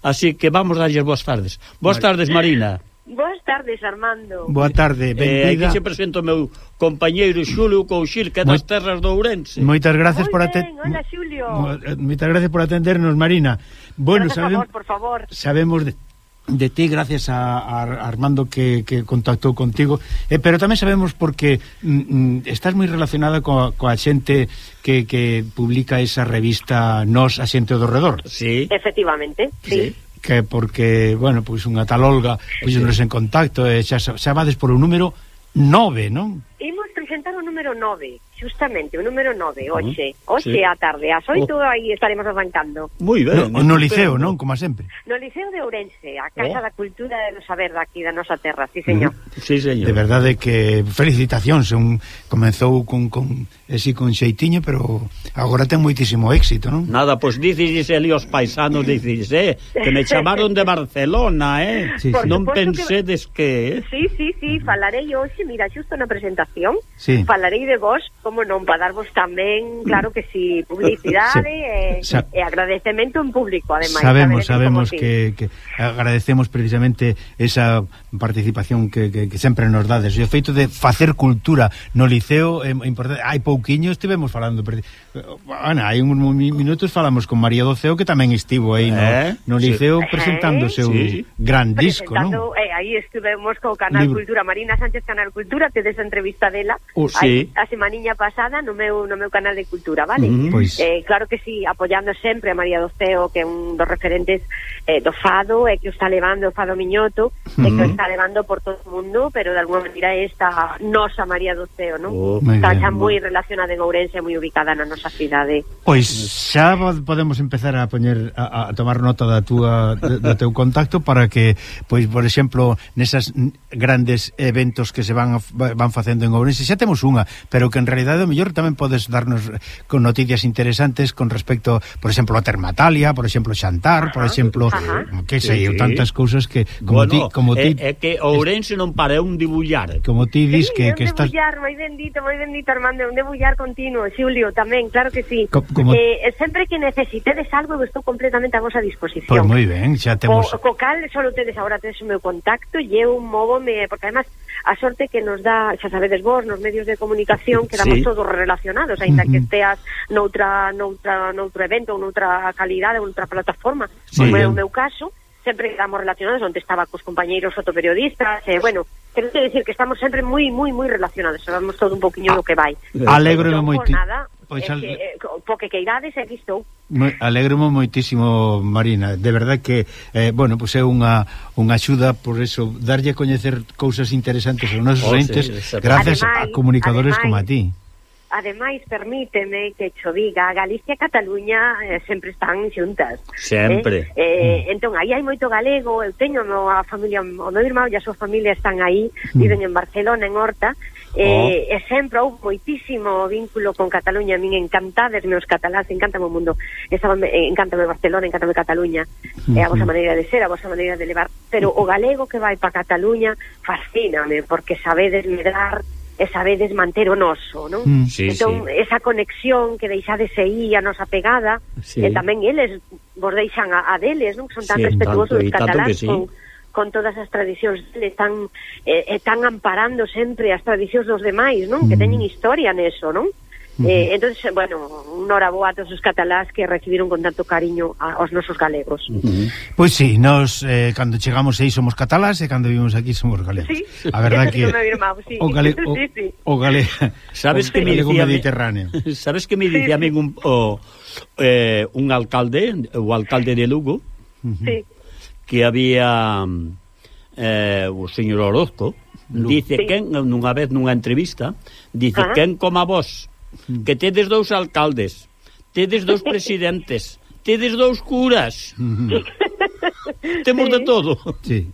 Así que vamos darlle boas tardes. Boas tardes, Marina. Boas tardes, Armando. Boa tarde, benvida. Eh, aquí se presento o meu compañeiro Xulio Couchil, que é das terras do Ourense. Moitas gracias Muy por atender. Hola, Xulio. Eh, moitas gracias por atendernos, Marina. Bueno, sabemos, por favor. Sabemos de de ti gracias a, a Armando que, que contactou contigo eh, pero tamén sabemos porque mm, mm estás moi relacionada coa, coa xente que, que publica esa revista Nos a xente do redor sí. efectivamente sí. sí que porque, bueno, pois unha tal Olga, pois en contacto e xa, xa vades por o número 9, non? Imos presentar o número 9 Justamente, o número 9, hoxe. Hoxe sí. tarde, ás 8 oh. aí estaremos arrancando. Moi ben. No, eh. no Liceo, non? Como sempre. No Liceo de Ourense, a Casa oh. da Cultura e do Saber daqui da nosa terra, sí, señor. Mm. Sí, señor. De verdade que felicitacións, un, comenzou con, con ese con xeitiño, pero agora ten moitísimo éxito, non? Nada, pois pues, dices ali os paisanos, dices, eh, que me chamaron de Barcelona, eh? Sí, sí. Non pensedes que... que... Sí, sí, sí, falarei hoxe, mira, xusto na presentación, sí. falarei de vos como non, para darvos tamén, claro que sí, eh, publicidade sí. E, e agradecemento en público, ademais. Sabemos, sabemos que, que agradecemos precisamente esa participación que, que, que sempre nos dades. E o feito de facer cultura no liceo é importante. Hai pouquiño estivemos falando, bueno, hai uns minutos falamos con María Doceo que tamén estivo aí no, eh? no liceo eh, sí. presentando o seu sí. gran disco, non? Eh, aí estivemos co Canal Libro. Cultura, Marina Sánchez Canal Cultura, tedes entrevista dela. Oh, sí. Hai, a semaniña pasada no meu no meu canal de cultura, vale? Mm, pois. Eh, claro que sí, apoyando sempre a María Doceo, que é un dos referentes eh, do fado, e eh, que o está levando o fado miñoto, mm. e eh, que o mm-hmm. está levando por todo o mundo, pero de alguma maneira é esta nosa María Doceo, non? Oh, está xa moi relacionada en Ourense, moi ubicada na nosa cidade. Pois xa podemos empezar a poñer a, a tomar nota da túa do teu contacto para que pois por exemplo, nesas grandes eventos que se van van facendo en Ourense, xa temos unha, pero que en realidad sociedade, o mellor tamén podes darnos eh, con noticias interesantes con respecto, por exemplo, a Termatalia, por exemplo, Xantar, por exemplo, Ajá. que sei, sí, tantas cousas que como bueno, ti, como ti é, é que Ourense non para un dibullar. Como ti dis sí, que que estás dibullar, moi bendito, moi bendito Armando, un debullar continuo, Xulio tamén, claro que sí. Co como... Eh, sempre que necesitedes algo, estou completamente a vosa disposición. Pois pues moi ben, xa temos. Co, co cal solo tedes agora tedes o meu contacto e eu móvome, porque además a sorte que nos dá, xa sabedes vos, nos medios de comunicación quedamos sí. todos relacionados, aínda uh -huh. que esteas noutra, noutra, noutro evento, noutra calidade, noutra plataforma, sí, como é o meu caso, sempre estamos relacionados, onde estaba cos compañeiros fotoperiodistas, e, eh, bueno, quero dicir que estamos sempre moi, moi, moi relacionados, sabemos todo un poquinho do que vai. Eh, alégrome moito. Nada, pois al... que, eh, que irades aquí estou. Alégrome moitísimo, Marina. De verdad que, eh, bueno, pues é unha unha axuda por eso, darlle a coñecer cousas interesantes aos nosos oh, entes sí, gracias ademais, a comunicadores como a ti. Ademais, permíteme que cho diga, Galicia e Cataluña eh, sempre están xuntas. Sempre. Eh? Eh, entón, aí hai moito galego, eu teño no, a familia, o meu irmão e a súa familia están aí, mm. viven en Barcelona, en Horta, eh, oh. e sempre houve moitísimo vínculo con Cataluña, a min encantades meus catalás, encantame o mundo, Estaba, eh, encantame Barcelona, encantame Cataluña, eh, a vosa maneira de ser, a vosa maneira de levar, pero o galego que vai para Cataluña fascíname, porque sabedes medrar, e sabedes manter o noso, non? Mm, sí, entón, sí. esa conexión que deixades aí a nosa pegada, sí. e tamén eles vos deixan a, a deles, non? Que son tan sí, respetuosos tanto, dos cataláns sí. con, con todas as tradicións están eh, están amparando sempre as tradicións dos demais, non? Mm. Que teñen historia neso, non? Eh, entonces, bueno, un boa a todos os catalás que recibiron con tanto cariño a, aos nosos galegos. Uh -huh. Pois pues sí, nos, eh, cando chegamos aí somos catalás e cando vivimos aquí somos galegos. Sí, a verdad que... Sí. O gale, o, sí, sí. o gale, sabes o que me galego mediterráneo. Sabes que me dicía sí, sí. un, o, eh, un alcalde, o alcalde de Lugo, uh -huh. sí. que había eh, o señor Orozco, Lugo. dice sí. que nunha vez nunha entrevista, dice, Ajá. quen coma vos Mm. que tedes dous alcaldes, tedes dous presidentes, tedes dous curas. Mm-hmm. Temos sí. de todo. Sí.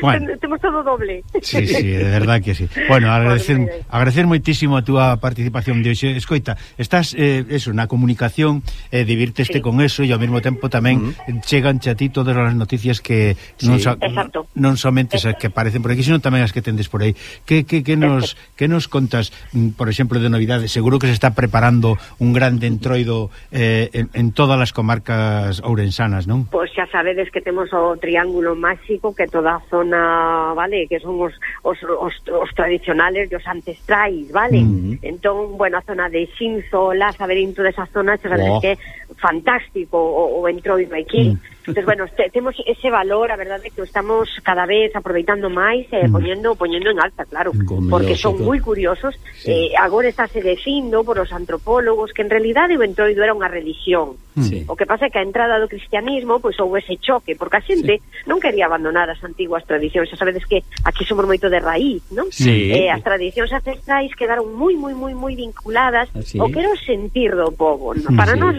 Bueno. Temos todo doble. Sí, sí, de verdad que sí. Bueno, agradecer, agradecer moitísimo a túa participación de hoxe. Escoita, estás, eh, eso, na comunicación, eh, divirteste sí. con eso e ao mesmo tempo tamén mm. chegan a ti todas as noticias que non, sí. so, Exacto. non somente as que aparecen por aquí, sino tamén as que tendes por aí. Que, que, que, nos, que nos contas, mm, por exemplo, de novidades? Seguro que se está preparando un grande entroido eh, en, en todas as comarcas ourensanas, non? Pois pues xa sabedes que temos o triángulo máxico que toda a zona, vale, que son os, os, os, os tradicionales e os ancestrais, vale? Uh -huh. Entón, bueno, a zona de Xinzo, Laza, dentro desa zona, xa sabes oh. que fantástico o, o entroido aquí. Uh -huh. Entonces, bueno, te, temos ese valor, a verdade, que estamos cada vez aproveitando máis e eh, mm. poñendo poñendo en alta, claro, Como porque son moi curiosos. Sí. Eh, agora está se por os antropólogos que en realidade o entroido era unha religión. Mm. Sí. O que pasa é que a entrada do cristianismo pois houve ese choque, porque a xente sí. non quería abandonar as antiguas tradicións. Xa sabedes que aquí somos moito de raíz, non? Sí. Eh, as tradicións ancestrais quedaron moi, moi, moi, moi vinculadas ah, Así. ao que era o sentir do povo. Non? Para sí. nós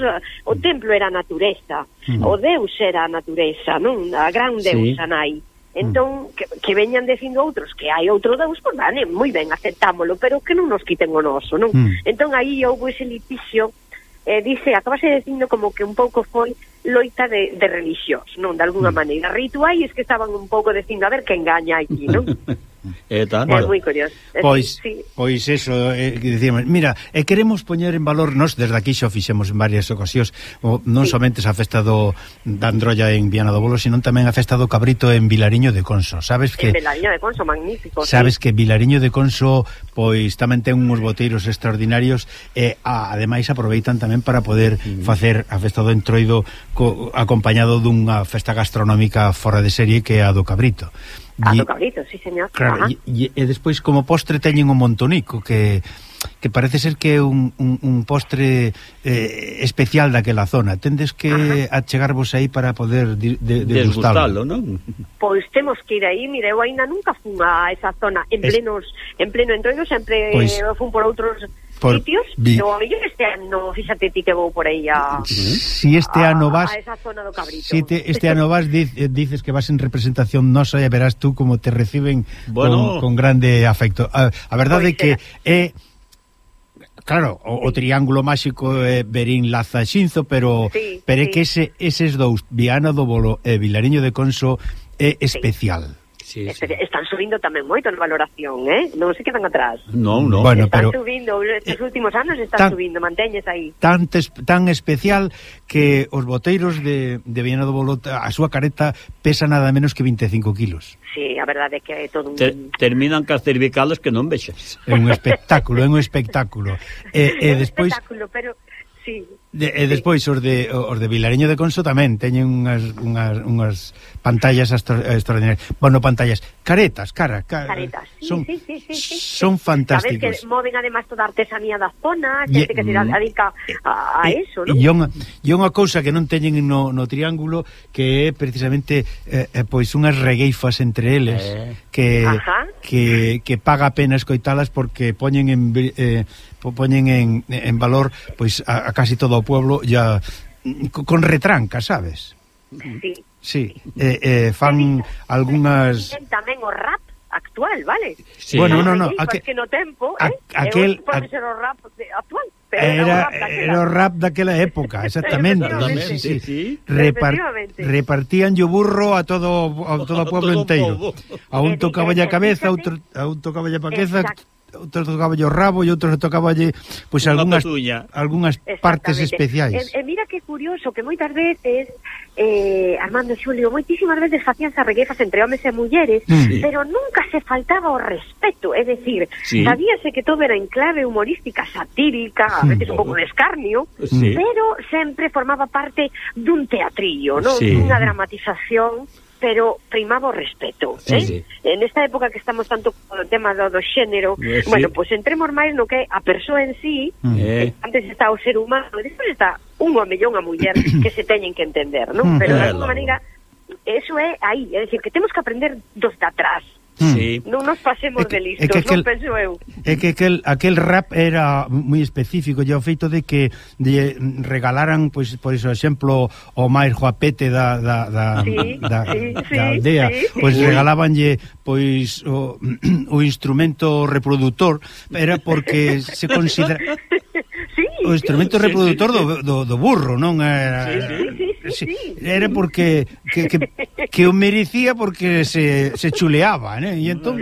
o templo era a natureza, mm. o Deus era era a natureza, non? A gran deusa sí. nai. Mm. Entón, que, que veñan dicindo outros que hai outro deus, pois vale, moi ben, aceptámolo, pero que non nos quiten o noso, non? Mm. Entón, aí houve ese litixio, eh, dice, acabase dicindo como que un pouco foi loita de, de religións, non? De alguna mm. maneira, rituais que estaban un pouco dicindo, a ver que engaña aquí, non? Eh, é tanto. É moi curioso. Pois, sí. pois eso, eh, dicíamos, mira, e eh, queremos poñer en valor, nos desde aquí xa fixemos en varias ocasións, o, non sí. somente a festa do da Androlla en Viana do Bolo, sino tamén a festa do Cabrito en Vilariño de Conso. Sabes que... En Vilariño de Conso, magnífico. Sabes sí. que Vilariño de Conso, pois, tamén ten uns boteiros extraordinarios e, eh, a, ademais, aproveitan tamén para poder mm. facer a festa do Entroido co, acompañado dunha festa gastronómica fora de serie que é a do Cabrito. Ah, do cabrito, sí, señor. Claro, e, e, e despois como postre teñen o montonico, que que parece ser que é un, un, un postre eh, especial daquela zona. Tendes que Ajá. achegarvos aí para poder di, de, degustalo, non? Pois temos que ir aí, mire, eu aínda nunca fun a esa zona en es... plenos en pleno entroido, sempre pois... fun por outros por sitios, vi... no, yo este ano, fíxate ti que vou por aí a Si este a, ano vas a esa zona do Cabrito. Si te, este ano vas diz, eh, dices que vas en representación nosa e verás tú como te reciben bueno. con, con grande afecto. A, a verdade pois que é eh, Claro, o, o triángulo máxico é eh, Berín, Laza, Xinzo, pero sí, pero é sí. que ese, eses dous, Viana do Bolo e Vilariño de Conso é especial. Sí sí, sí. Están subindo tamén moito na valoración, eh? Non se quedan atrás. Non, non. Bueno, están pero, subindo, eh, estes últimos anos están tan, subindo, manteñes aí. Tan, tes, tan especial que os boteiros de, de Viana do Bolota, a súa careta pesa nada menos que 25 kilos. Sí, a verdade é que é todo un... Ter, terminan cas cervicales que non vexas. É un espectáculo, é un espectáculo. e, e despois... espectáculo, pero... Sí, De, e despois os de os de Vilareño de Conso tamén teñen unhas unhas unhas pantallas extraordinarias. Bueno, pantallas, caretas, cara, cara caretas. Sí, son sí, sí, sí, sí. son fantásticos. Sabes que moven además toda a artesanía da zona, xente que se dedica a, a eso, non? E unha e unha cousa que non teñen no, no triángulo que é precisamente eh, eh, pois unhas regueifas entre eles eh. que Ajá. que que paga a pena escoitalas porque poñen en eh, poñen en, en valor pois a, a casi todo o pueblo ya con retranca, sabes? Sí. Sí, eh, eh, fan algunhas... Tamén o rap actual, vale? Sí. Bueno, no, no, aquel, que no tempo, eh? aquel pode ser o rap actual, pero era, era o rap daquela época, exactamente. sí, sí, sí. Repar, repartían yo burro a todo a todo o pueblo inteiro. A un tocaba a cabeza, outro, a un tocaba a paqueza, outros tocaba o rabo e outros tocaballe pois pues, algunhas algunhas partes especiais. E, e mira que curioso que moitas veces eh, Armando Xulio moitísimas veces facíanse reguefas entre homes e mulleres, mm. sí. pero nunca se faltaba o respeto, é dicir, sí. sabíase que todo era en clave humorística, satírica, a veces un pouco de escarnio, sí. pero sempre formaba parte dun teatrillo, non? Sí. Unha dramatización pero primaba o respeto, sí, eh? sí. En esta época que estamos tanto con o tema do, do xénero, eh, sí. bueno, pois pues entremos máis no que a persoa en sí, mm. eh, eh. antes está o ser humano, despois está un home e unha muller que se teñen que entender, non? Mm. Pero de eh, alguma maneira eso é aí, é dicir, que temos que aprender dos de atrás. Mm. Sí. Non nos pasemos é que, de listos, que aquel, non penso eu. É que aquel, aquel rap era moi específico, e o feito de que de regalaran, pois, por iso exemplo, o máis joapete da, da, da, sí, da, sí, da aldea, sí. pois regalabanlle pois o, o instrumento reproductor, era porque se considera... Sí, o instrumento sí, reproductor sí, sí. Do, do, do burro, non? Era, sí, sí, sí, sí, era porque que, que, que o merecía porque se, se chuleaba, ¿eh? né? E entón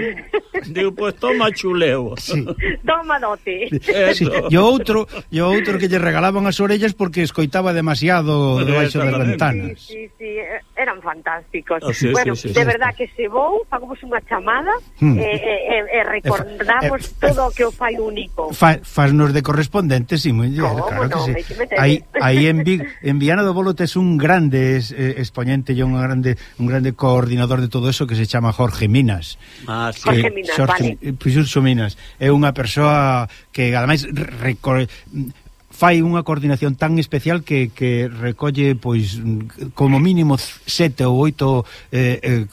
digo, pois pues, toma chuleo. Sí. Toma dote. Sí. E outro, e outro que lle regalaban as orellas porque escoitaba demasiado debaixo das ventanas. Sí, sí, sí eran fantásticos. Oh, sí, bueno, sí, sí, de verdad que se vou, fagamos unha chamada hmm. e, eh, eh, eh, recordamos eh, eh, todo o que o fai único. Fa, de correspondente, sí, moi bien, claro no, que sí. Aí aí en, Vig, en Viana do Bolo tes un grande es, eh, exponente e un grande un grande coordinador de todo eso que se chama Jorge Minas. Ah, sí. Jorge Minas, Jorge, vale. Eh, Jorge Minas. É unha persoa que ademais recorre fai unha coordinación tan especial que, que recolle pois como mínimo sete ou oito eh, eh,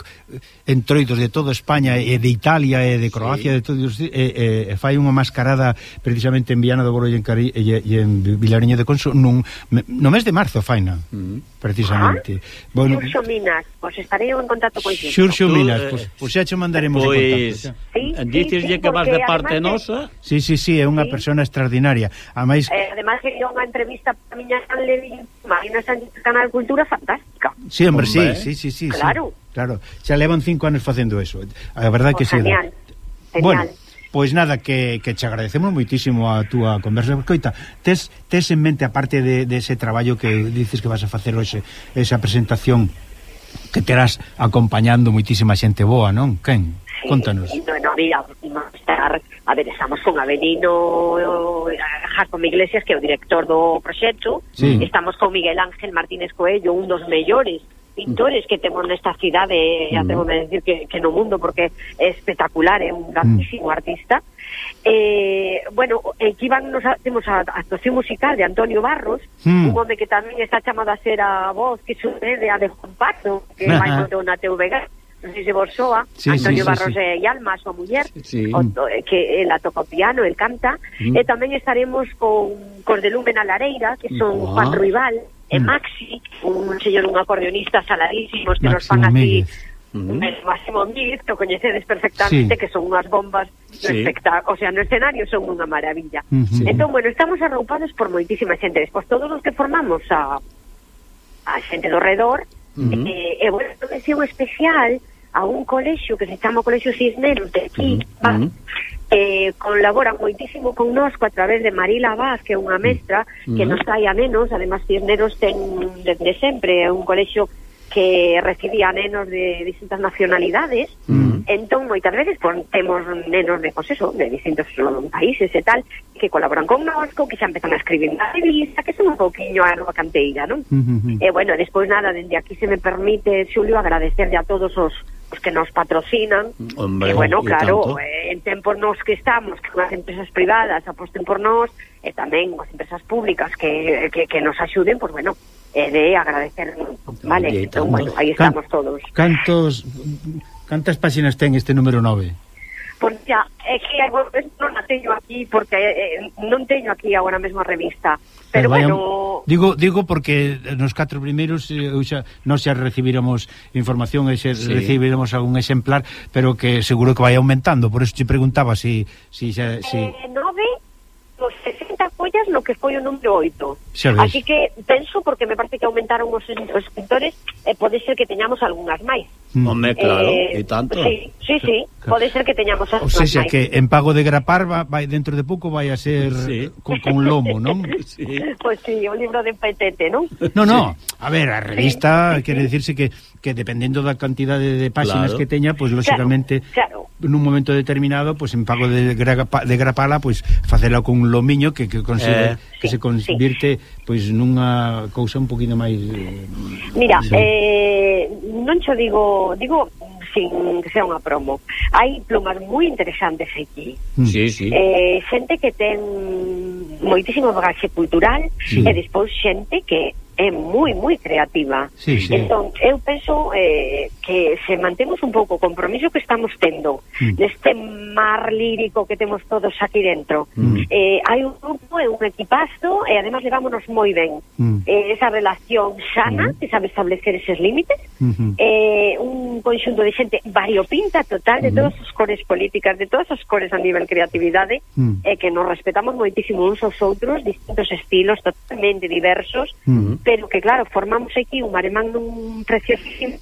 entroidos de toda España e de Italia e de Croacia sí. de todos e, e, e fai unha mascarada precisamente en Viana do Bolo e en, Cari, e, e en Vilariño de Conso nun, no mes de marzo faina mm. precisamente. Ah, bueno, Xurxo Minas, pois estarei en contacto con xento Xurxo Minas, eh, pois pues, xa che mandaremos pois, en contacto eh, sí, dices sí, sí, que vas de parte nosa? sí, sí, sí, é unha sí. persona extraordinaria. Ademais eh, además que unha entrevista para miña San Levi Marina Sánchez Canal Cultura fantástica sí, hombre, si, sí, si sí, sí, sí claro. sí claro, xa levan cinco anos facendo eso. A verdade pues que genial, sí. Genial. Bueno, Pois nada, que, que che agradecemos moitísimo a túa conversa. Coita, tes, tes en mente, aparte de, de ese traballo que dices que vas a facer hoxe, esa presentación que terás acompañando moitísima xente boa, non? Quen? Sí, Contanos. Bueno, mira, estar, a ver, estamos con Avelino Jacob Iglesias, que é o director do proxecto, sí. estamos con Miguel Ángel Martínez Coello, un dos mellores pintores que temos nesta cidade, mm. atrevo a decir que, que no mundo, porque é espectacular, é un grandísimo mm. artista. Eh, bueno, aquí van nos, temos a, a actuación musical de Antonio Barros, mm. un home que tamén está chamado a ser a voz que sucede a de Juan Pato, que ah. vai montar unha TV non sei se vos soa, sí, Antonio sí, sí, Barros sí. e Alma, a súa muller, sí, sí. O, que ela toca o piano, el canta, mm. e tamén estaremos con, con de Lumen a Lareira, que son wow. Juan Ruibal, e Maxi, un señor un acordeonista saladísimos que Maximo nos fan así Mm -hmm. Máximo Míguez, que o coñecedes perfectamente, sí. que son unhas bombas sí. o sea, no escenario son unha maravilla. Mm -hmm. Entón, bueno, estamos arroupados por moitísima xente. Despois, todos os que formamos a, a xente do redor, mm eh, e, bueno, mención especial a un colexio que se chama Colexio Cisneros de aquí, mm -hmm eh, colabora moitísimo con nós a través de Marila Vaz, que é unha mestra que nos trae a nenos, además Cisneros ten desde sempre, é un colexio que recibía nenos de distintas nacionalidades uh -huh. entón moitas veces pues, temos nenos de, pues eso, de distintos eh, países e tal, que colaboran con nosco que xa empezan a escribir na revista que son un pouquinho a nova canteira non? Uh -huh. e bueno, despois nada, dende aquí se me permite Xulio agradecerle a todos os pues, que nos patrocinan. Hombre, que, bueno, claro, eh, en tempos nos que estamos, que as empresas privadas aposten por nós, e eh, tamén as empresas públicas que, eh, que, que nos axuden, pues bueno, eh, de agradecer. Vale, Oye, entón, bueno, aí estamos todos. Cantos, cantas páxinas ten este número 9? Pois xa, é que non a teño aquí porque eh, non teño aquí agora mesmo a revista. Pero, vaya... bueno... Digo, digo porque nos catro primeiros eh, eu xa, non xa recibiremos información e xa sí. recibiremos algún exemplar, pero que seguro que vai aumentando, por eso te preguntaba si, si xa... Si... Eh, nove os 60 follas no que foi o número 8 así que penso porque me parece que aumentaron os escritores e eh, pode ser que teñamos algunhas máis mm. Home, claro, eh, e tanto Sí, sí, sí pode ser que teñamos algunhas máis O sea, máis. que en pago de grapar va, vai dentro de pouco vai a ser sí. con, con lomo, non? sí. Pois pues sí, o libro de petete, non? No, no, a ver, a revista sí. quere decirse que que dependendo da cantidade de páxinas claro. que teña, pois pues, lógicamente claro, claro. nun momento determinado, pois pues, en pago de, grapa, de grapala, pois pues, facela con un lomiño que que consigue, eh, que sí, se convirte sí. pois nunha cousa un poquinho máis eh, Mira, sí. eh, non cho digo, digo sin que sea unha promo. Hai plumas moi interesantes aquí. Mm. Sí, sí. Eh, xente que ten moitísimo bagaxe cultural sí. e despois xente que é moi, moi creativa. Sí, sí. Entón, eu penso eh, que se mantemos un pouco o compromiso que estamos tendo mm. neste mar lírico que temos todos aquí dentro. Mm. Eh, hai un grupo e un equipazo e además levámonos moi ben. Mm. Eh, esa relación sana, mm. que sabe establecer eses límites, mm -hmm. eh, un conxunto de xente variopinta total de mm. todas as cores políticas, de todas as cores a nivel creatividade, mm. eh, que nos respetamos moitísimo uns aos outros, distintos estilos totalmente diversos, mm pero que claro, formamos aquí un maremán nun preciosísimo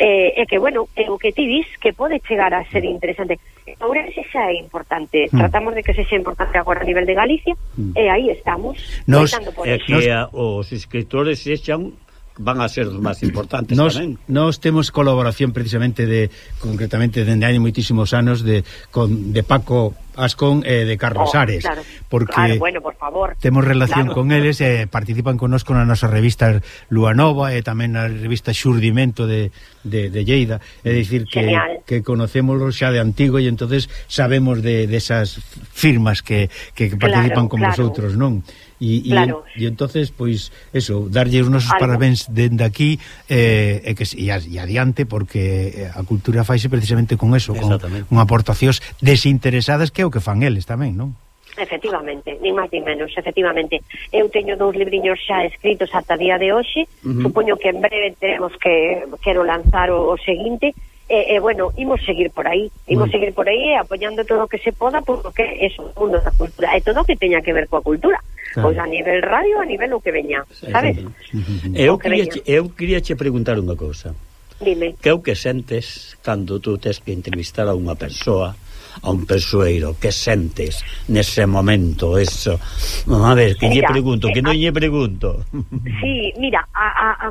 eh, e que, bueno, é o que ti dis que pode chegar a ser interesante. Agora se xa é importante, mm. tratamos de que se xa importante agora a nivel de Galicia, mm. e aí estamos. Nos, por eh, é que nos... Eh, a, os escritores se xan van a ser os máis importantes nos, tamén. Nos temos colaboración precisamente de concretamente dende hai moitísimos anos de con de Paco Ascón e eh, de Carlos oh, Ares claro, porque claro, bueno, por favor. temos relación claro. con eles e eh, participan connosco na nosa revista Luanova e eh, tamén na revista Xurdimento de, de, de Lleida é dicir que, Genial. que conocémoslo xa de antigo e entonces sabemos de, de esas firmas que, que participan claro, con claro. vosotros non? E, claro. e, e entonces pois eso, darlle unos Algo. parabéns dende aquí eh, e que e, e adiante porque eh, a cultura faise precisamente con eso, con, con aportacións desinteresadas que é o que fan eles tamén, non? Efectivamente, nin máis nin menos, efectivamente. Eu teño dous libriños xa escritos ata día de hoxe, uh -huh. supoño que en breve teremos que quero lanzar o, o seguinte, e, e bueno, imos seguir por aí, imos bueno. seguir por aí e apoiando todo o que se poda, porque eso, o mundo da cultura, e todo o que teña que ver coa cultura. Claro. Pois a nivel radio, a nivel o que veña, sabes? Eu quería, eu quería che preguntar unha cousa. Dime. Que é o que sentes cando tú tes que entrevistar a unha persoa a un persoeiro, que sentes nese momento, eso a ver, que mira, eh, lle pregunto, que eh, non lle pregunto sí, mira a, a, a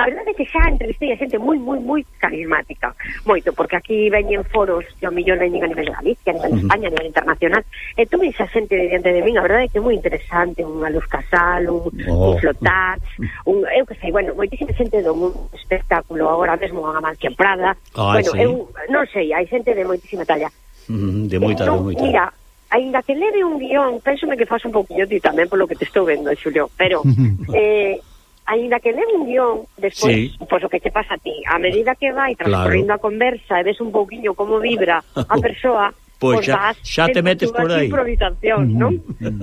a verdade é que xa entrevistei a xente moi, moi, moi carismática, moito, porque aquí veñen foros que ao millón veñen a nivel de Galicia, a nivel de España, a nivel internacional, eh, e tú esa xente diante de min, a verdade é que é moi interesante, unha Luz Casal, un, oh. un Flotat, un, eu que sei, bueno, moitísima xente do mundo espectáculo, agora mesmo a Amancio Prada, ah, bueno, sí. eu non sei, hai xente de moitísima talla. Mm, de moita, non, de moita. Mira, ainda que leve un guión, pensome que faz un poquillo ti tamén polo que te estou vendo, Xulio, pero eh, Ainda que len un guión, despois, sí. pois o que te pasa a ti, a medida que vai transcorrendo claro. a conversa e ves un pouquiño como vibra a persoa, Pois xa, xa te metes por aí. improvisacións, mm. non? Mm.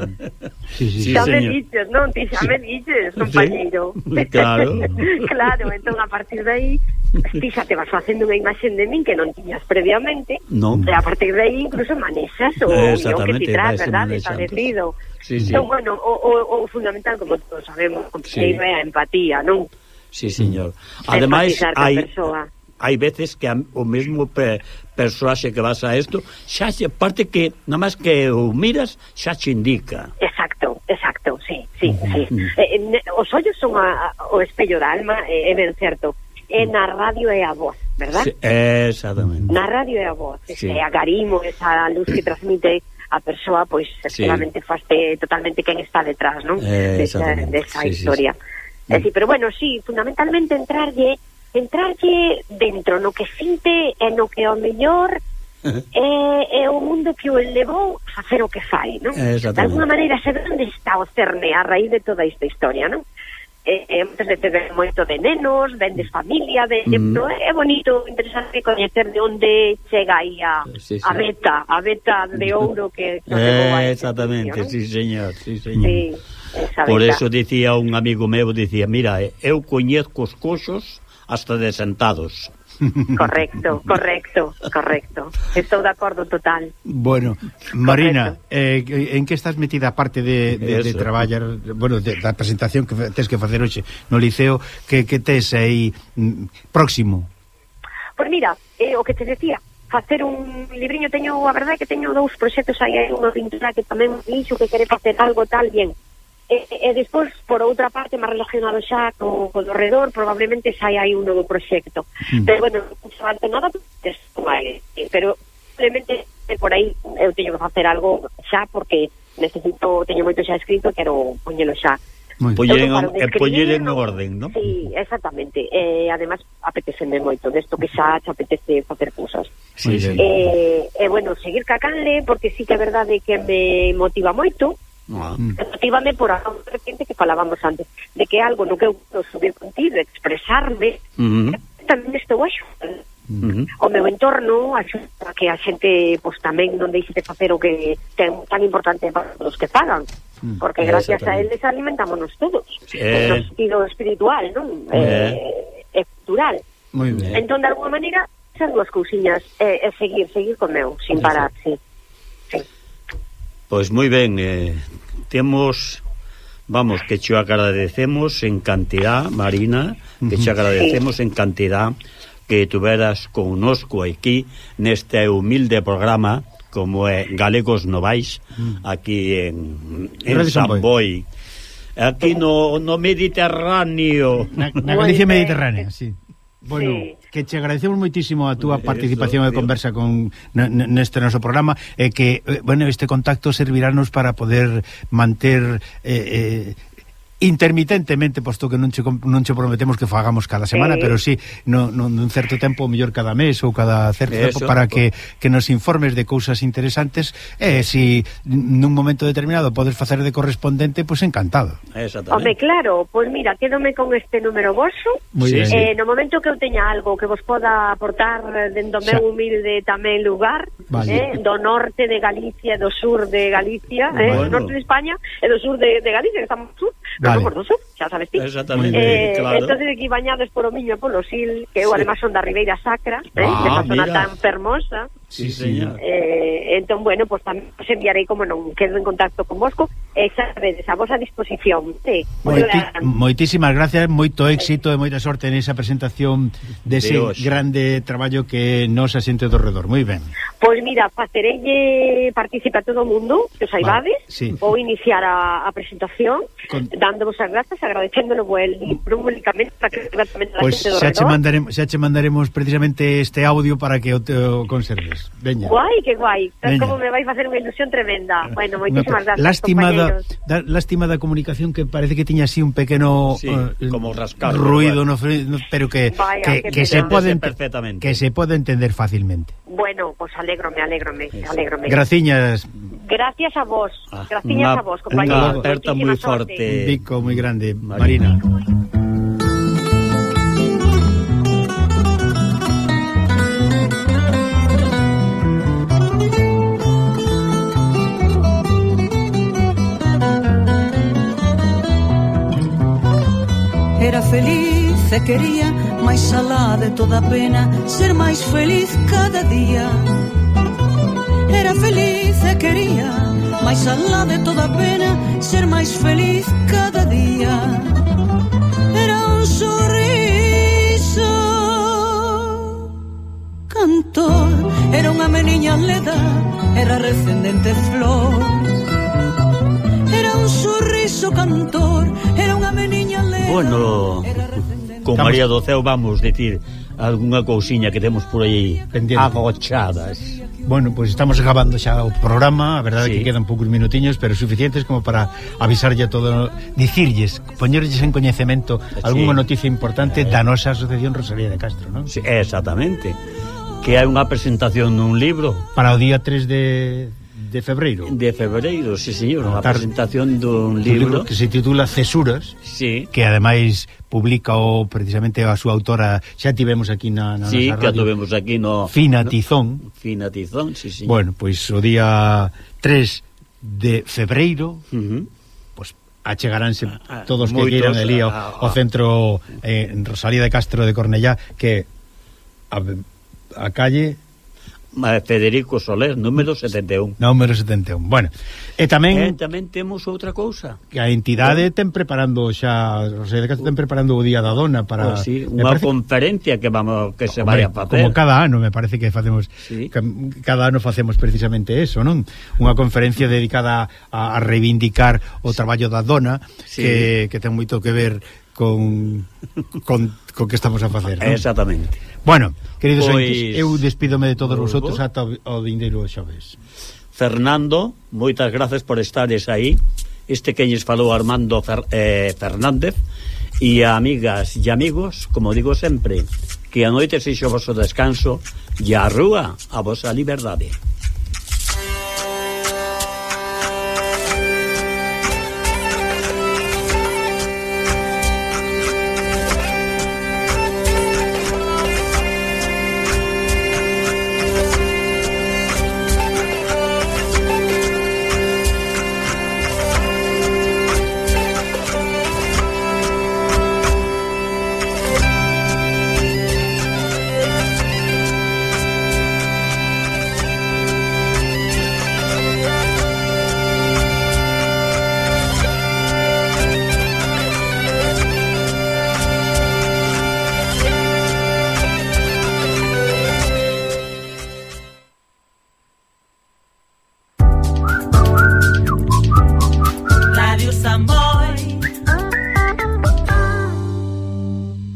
Sí, sí, xa sí, me dices, non? Ti xa sí. me dices, compañero. Sí, claro. claro, entón a partir de aí ti xa te vas facendo unha imaxen de min que non tiñas previamente non. e a partir de aí incluso manexas o guión que ti tras, verdad? Establecido. Sí, sí. Entón, bueno, o, o, o fundamental, como todos sabemos, sí. é a empatía, non? Sí, señor. Ademais, hai hai veces que a, o mesmo pe, persoaxe que vas a isto xa se parte que, nada máis que o miras, xa che indica Exacto, exacto, sí, sí, sí. Eh, eh os ollos son a, a, o espello da alma, eh, é eh, ben certo E na radio é a voz, verdad? Sí, exactamente. Na radio é a voz, sí. a agarimo esa luz que transmite a persoa, pois, seguramente sí. faste totalmente quen está detrás, non? Eh, desa, desa sí, historia. Sí, sí. Eh, sí, pero bueno, sí, fundamentalmente entrarlle entrarlle dentro no que sinte e no que ao mellor é, é eh, o eh, mundo que o levou a facer o que fai, non? Eh, de alguna maneira sabe onde está o cerne a raíz de toda esta historia, non? Eh, eh, muitas veces ven moito de nenos, vendes familia, de, mm. é bonito, interesante coñecer de onde chega aí a, sí, sí. a beta, a beta de ouro que... que eh, exactamente, sí señor, sí señor. Sí, Por eso dicía un amigo meu, dicía, mira, eu coñezco os coxos hasta de sentados. Correcto, correcto, correcto. Estou de acordo total. Bueno, Marina, eh, en que estás metida aparte de, de, Eso. de traballar, bueno, de, da presentación que tens que facer hoxe no liceo, que, que tes aí mm, próximo? Pois pues mira, eh, o que te decía, facer un libriño, teño, a verdade que teño dous proxectos aí, un de pintura que tamén dixo que quere facer algo tal, bien, E, e despois, por outra parte, máis relacionado xa co, co do redor, probablemente xa hai un novo proxecto. Mm. Pero, bueno, non se falta nada, vale, eh. pero simplemente eh, por aí eu teño que facer algo xa porque necesito, teño moito xa escrito, quero poñelo xa. Poñeren, e poñeren en eh, orden, non? Sí, exactamente. Eh, además, apeteceme moito desto que xa xa apetece facer cousas. Sí, eh, e, eh, eh, bueno, seguir cacanle, porque sí que a verdade que me motiva moito, Ah. Mm. Motivame por algo repente que falábamos antes de que algo no que eu subir contigo expresarme mm-hmm. uh -huh. tamén estou a xudar Uh mm-hmm. -huh. O meu entorno axuda que a xente pois, tamén non deixe de facer o que ten tan importante para os que pagan mm. porque gracias a eles alimentámonos todos. Eh... no sentido espiritual non? Eh... Eh, e cultural entón de alguma maneira esas dúas cousiñas e eh, eh, seguir, seguir con meu sin parar, sí. Pois moi ben, eh, temos vamos, que xo agradecemos en cantidad, Marina, que xo agradecemos en cantidad que tuveras connosco aquí neste humilde programa como é Galegos Novais aquí en, en San Boi. Aquí no, no Mediterráneo. Na, na Galicia Mediterránea, sí. Bueno, sí. que che agradecemos moitísimo a túa participación Eso, e conversa con neste noso programa e que, eh, bueno, este contacto servirá nos para poder manter eh, eh, intermitentemente, posto que non che, non che prometemos que fagamos cada semana, sí. pero sí no, no, nun certo tempo, mellor cada mes ou cada certo eh, Eso, tempo, para que, que nos informes de cousas interesantes e eh, si nun momento determinado podes facer de correspondente, pois pues encantado. Home, claro, pois pues mira, quédome con este número vosso sí, eh, sí. no momento que eu teña algo que vos poda aportar dentro do meu humilde tamén lugar vale. eh, do norte de Galicia, do sur de Galicia eh, bueno. eh, do norte de España e do sur de, de Galicia, que estamos sur vale. somos do sur, xa sabes ti. Exactamente, eh, claro. Entonces aquí bañados por o miño e polo sil, que eu sí. además son da Ribeira Sacra, ah, eh, ah, de zona tan fermosa. Sí, señor. Eh, entón, bueno, pois pues, tamén os enviarei como non quedo en contacto con vosco e xa sabedes, a vosa disposición sí. Moiti, Moitísimas gracias moito éxito e moita sorte nesa presentación dese de grande traballo que nos asente do redor, moi ben Pois pues mira, facerelle participa todo o mundo, que os aibades vale, sí. vou iniciar a, a presentación con... dándovos as grazas, agradecéndolo el libro públicamente para que, pues, a xente do xa redor. mandaremos, xa che mandaremos precisamente este audio para que o, o conserves Veña. Guai, que guai. Veña. Como me vai facer unha ilusión tremenda. Bueno, moitísimas gracias, lástima da, da, lástima da comunicación que parece que tiña así un pequeno sí, uh, como rascado, ruido, no, no, pero que, Vaya, que, que, que se pode perfectamente. que se pode entender fácilmente. Bueno, pois pues alégrome, alégrome, me alégrome. Graciñas. Gracias a vos. Ah, gracias a vos, compañeros. Unha aperta moi forte. Un bico moi grande, Marina. Marina. feliz e quería máis alá de toda pena ser máis feliz cada día. Era feliz e quería máis alá de toda pena ser máis feliz cada día. Era un sorriso cantor era unha meniña leda era recendente flor. Era un sorriso cantor era Bueno, con Estamos... María do Ceo vamos dicir algunha cousiña que temos por aí Pendiente. agochadas. Bueno, pois pues estamos acabando xa o programa, a verdade sí. que quedan poucos minutiños, pero suficientes como para avisarlle a todo, dicirlles, poñerlles en coñecemento algunha sí. noticia importante eh. da nosa Asociación Rosalía de Castro, non? Sí, exactamente. Que hai unha presentación dun libro para o día 3 de de febreiro. De febreiro, sí, señor, a presentación dun libro. libro que se titula Cesuras, sí. que ademais publica o precisamente a súa autora, xa tivemos aquí na, na sí, nosa radio. Sí, tivemos aquí no Fina no, Tizón. Fina Tizón, sí, señor. Bueno, pois pues, o día 3 de febreiro, uh -huh pois achegaránse todos Moitos, que queiran ali ao, ao centro eh, en Rosalía de Castro de Cornellá que a, a calle Eh, Federico Soler, número 71. Número 71. Bueno, e tamén e tamén temos outra cousa. Que a entidade ten preparando xa, o sea, que ten preparando o Día da Dona para oh, sí, unha parece... conferencia que vamos que se Hombre, vai a facer. Como cada ano, me parece que facemos sí. que, cada ano facemos precisamente eso, non? Unha conferencia dedicada a, a reivindicar o traballo da dona sí. que que ten moito que ver con con, con que estamos a facer, non? Exactamente. Bueno, queridos pois... ointes, eu despídome de todos vosotros ata o vindeiro xoves. Fernando, moitas gracias por estares aí. Este que lles falou Armando Fer, eh, Fernández e amigas e amigos, como digo sempre, que a noite sexa o vosso descanso e a rúa a vosa liberdade.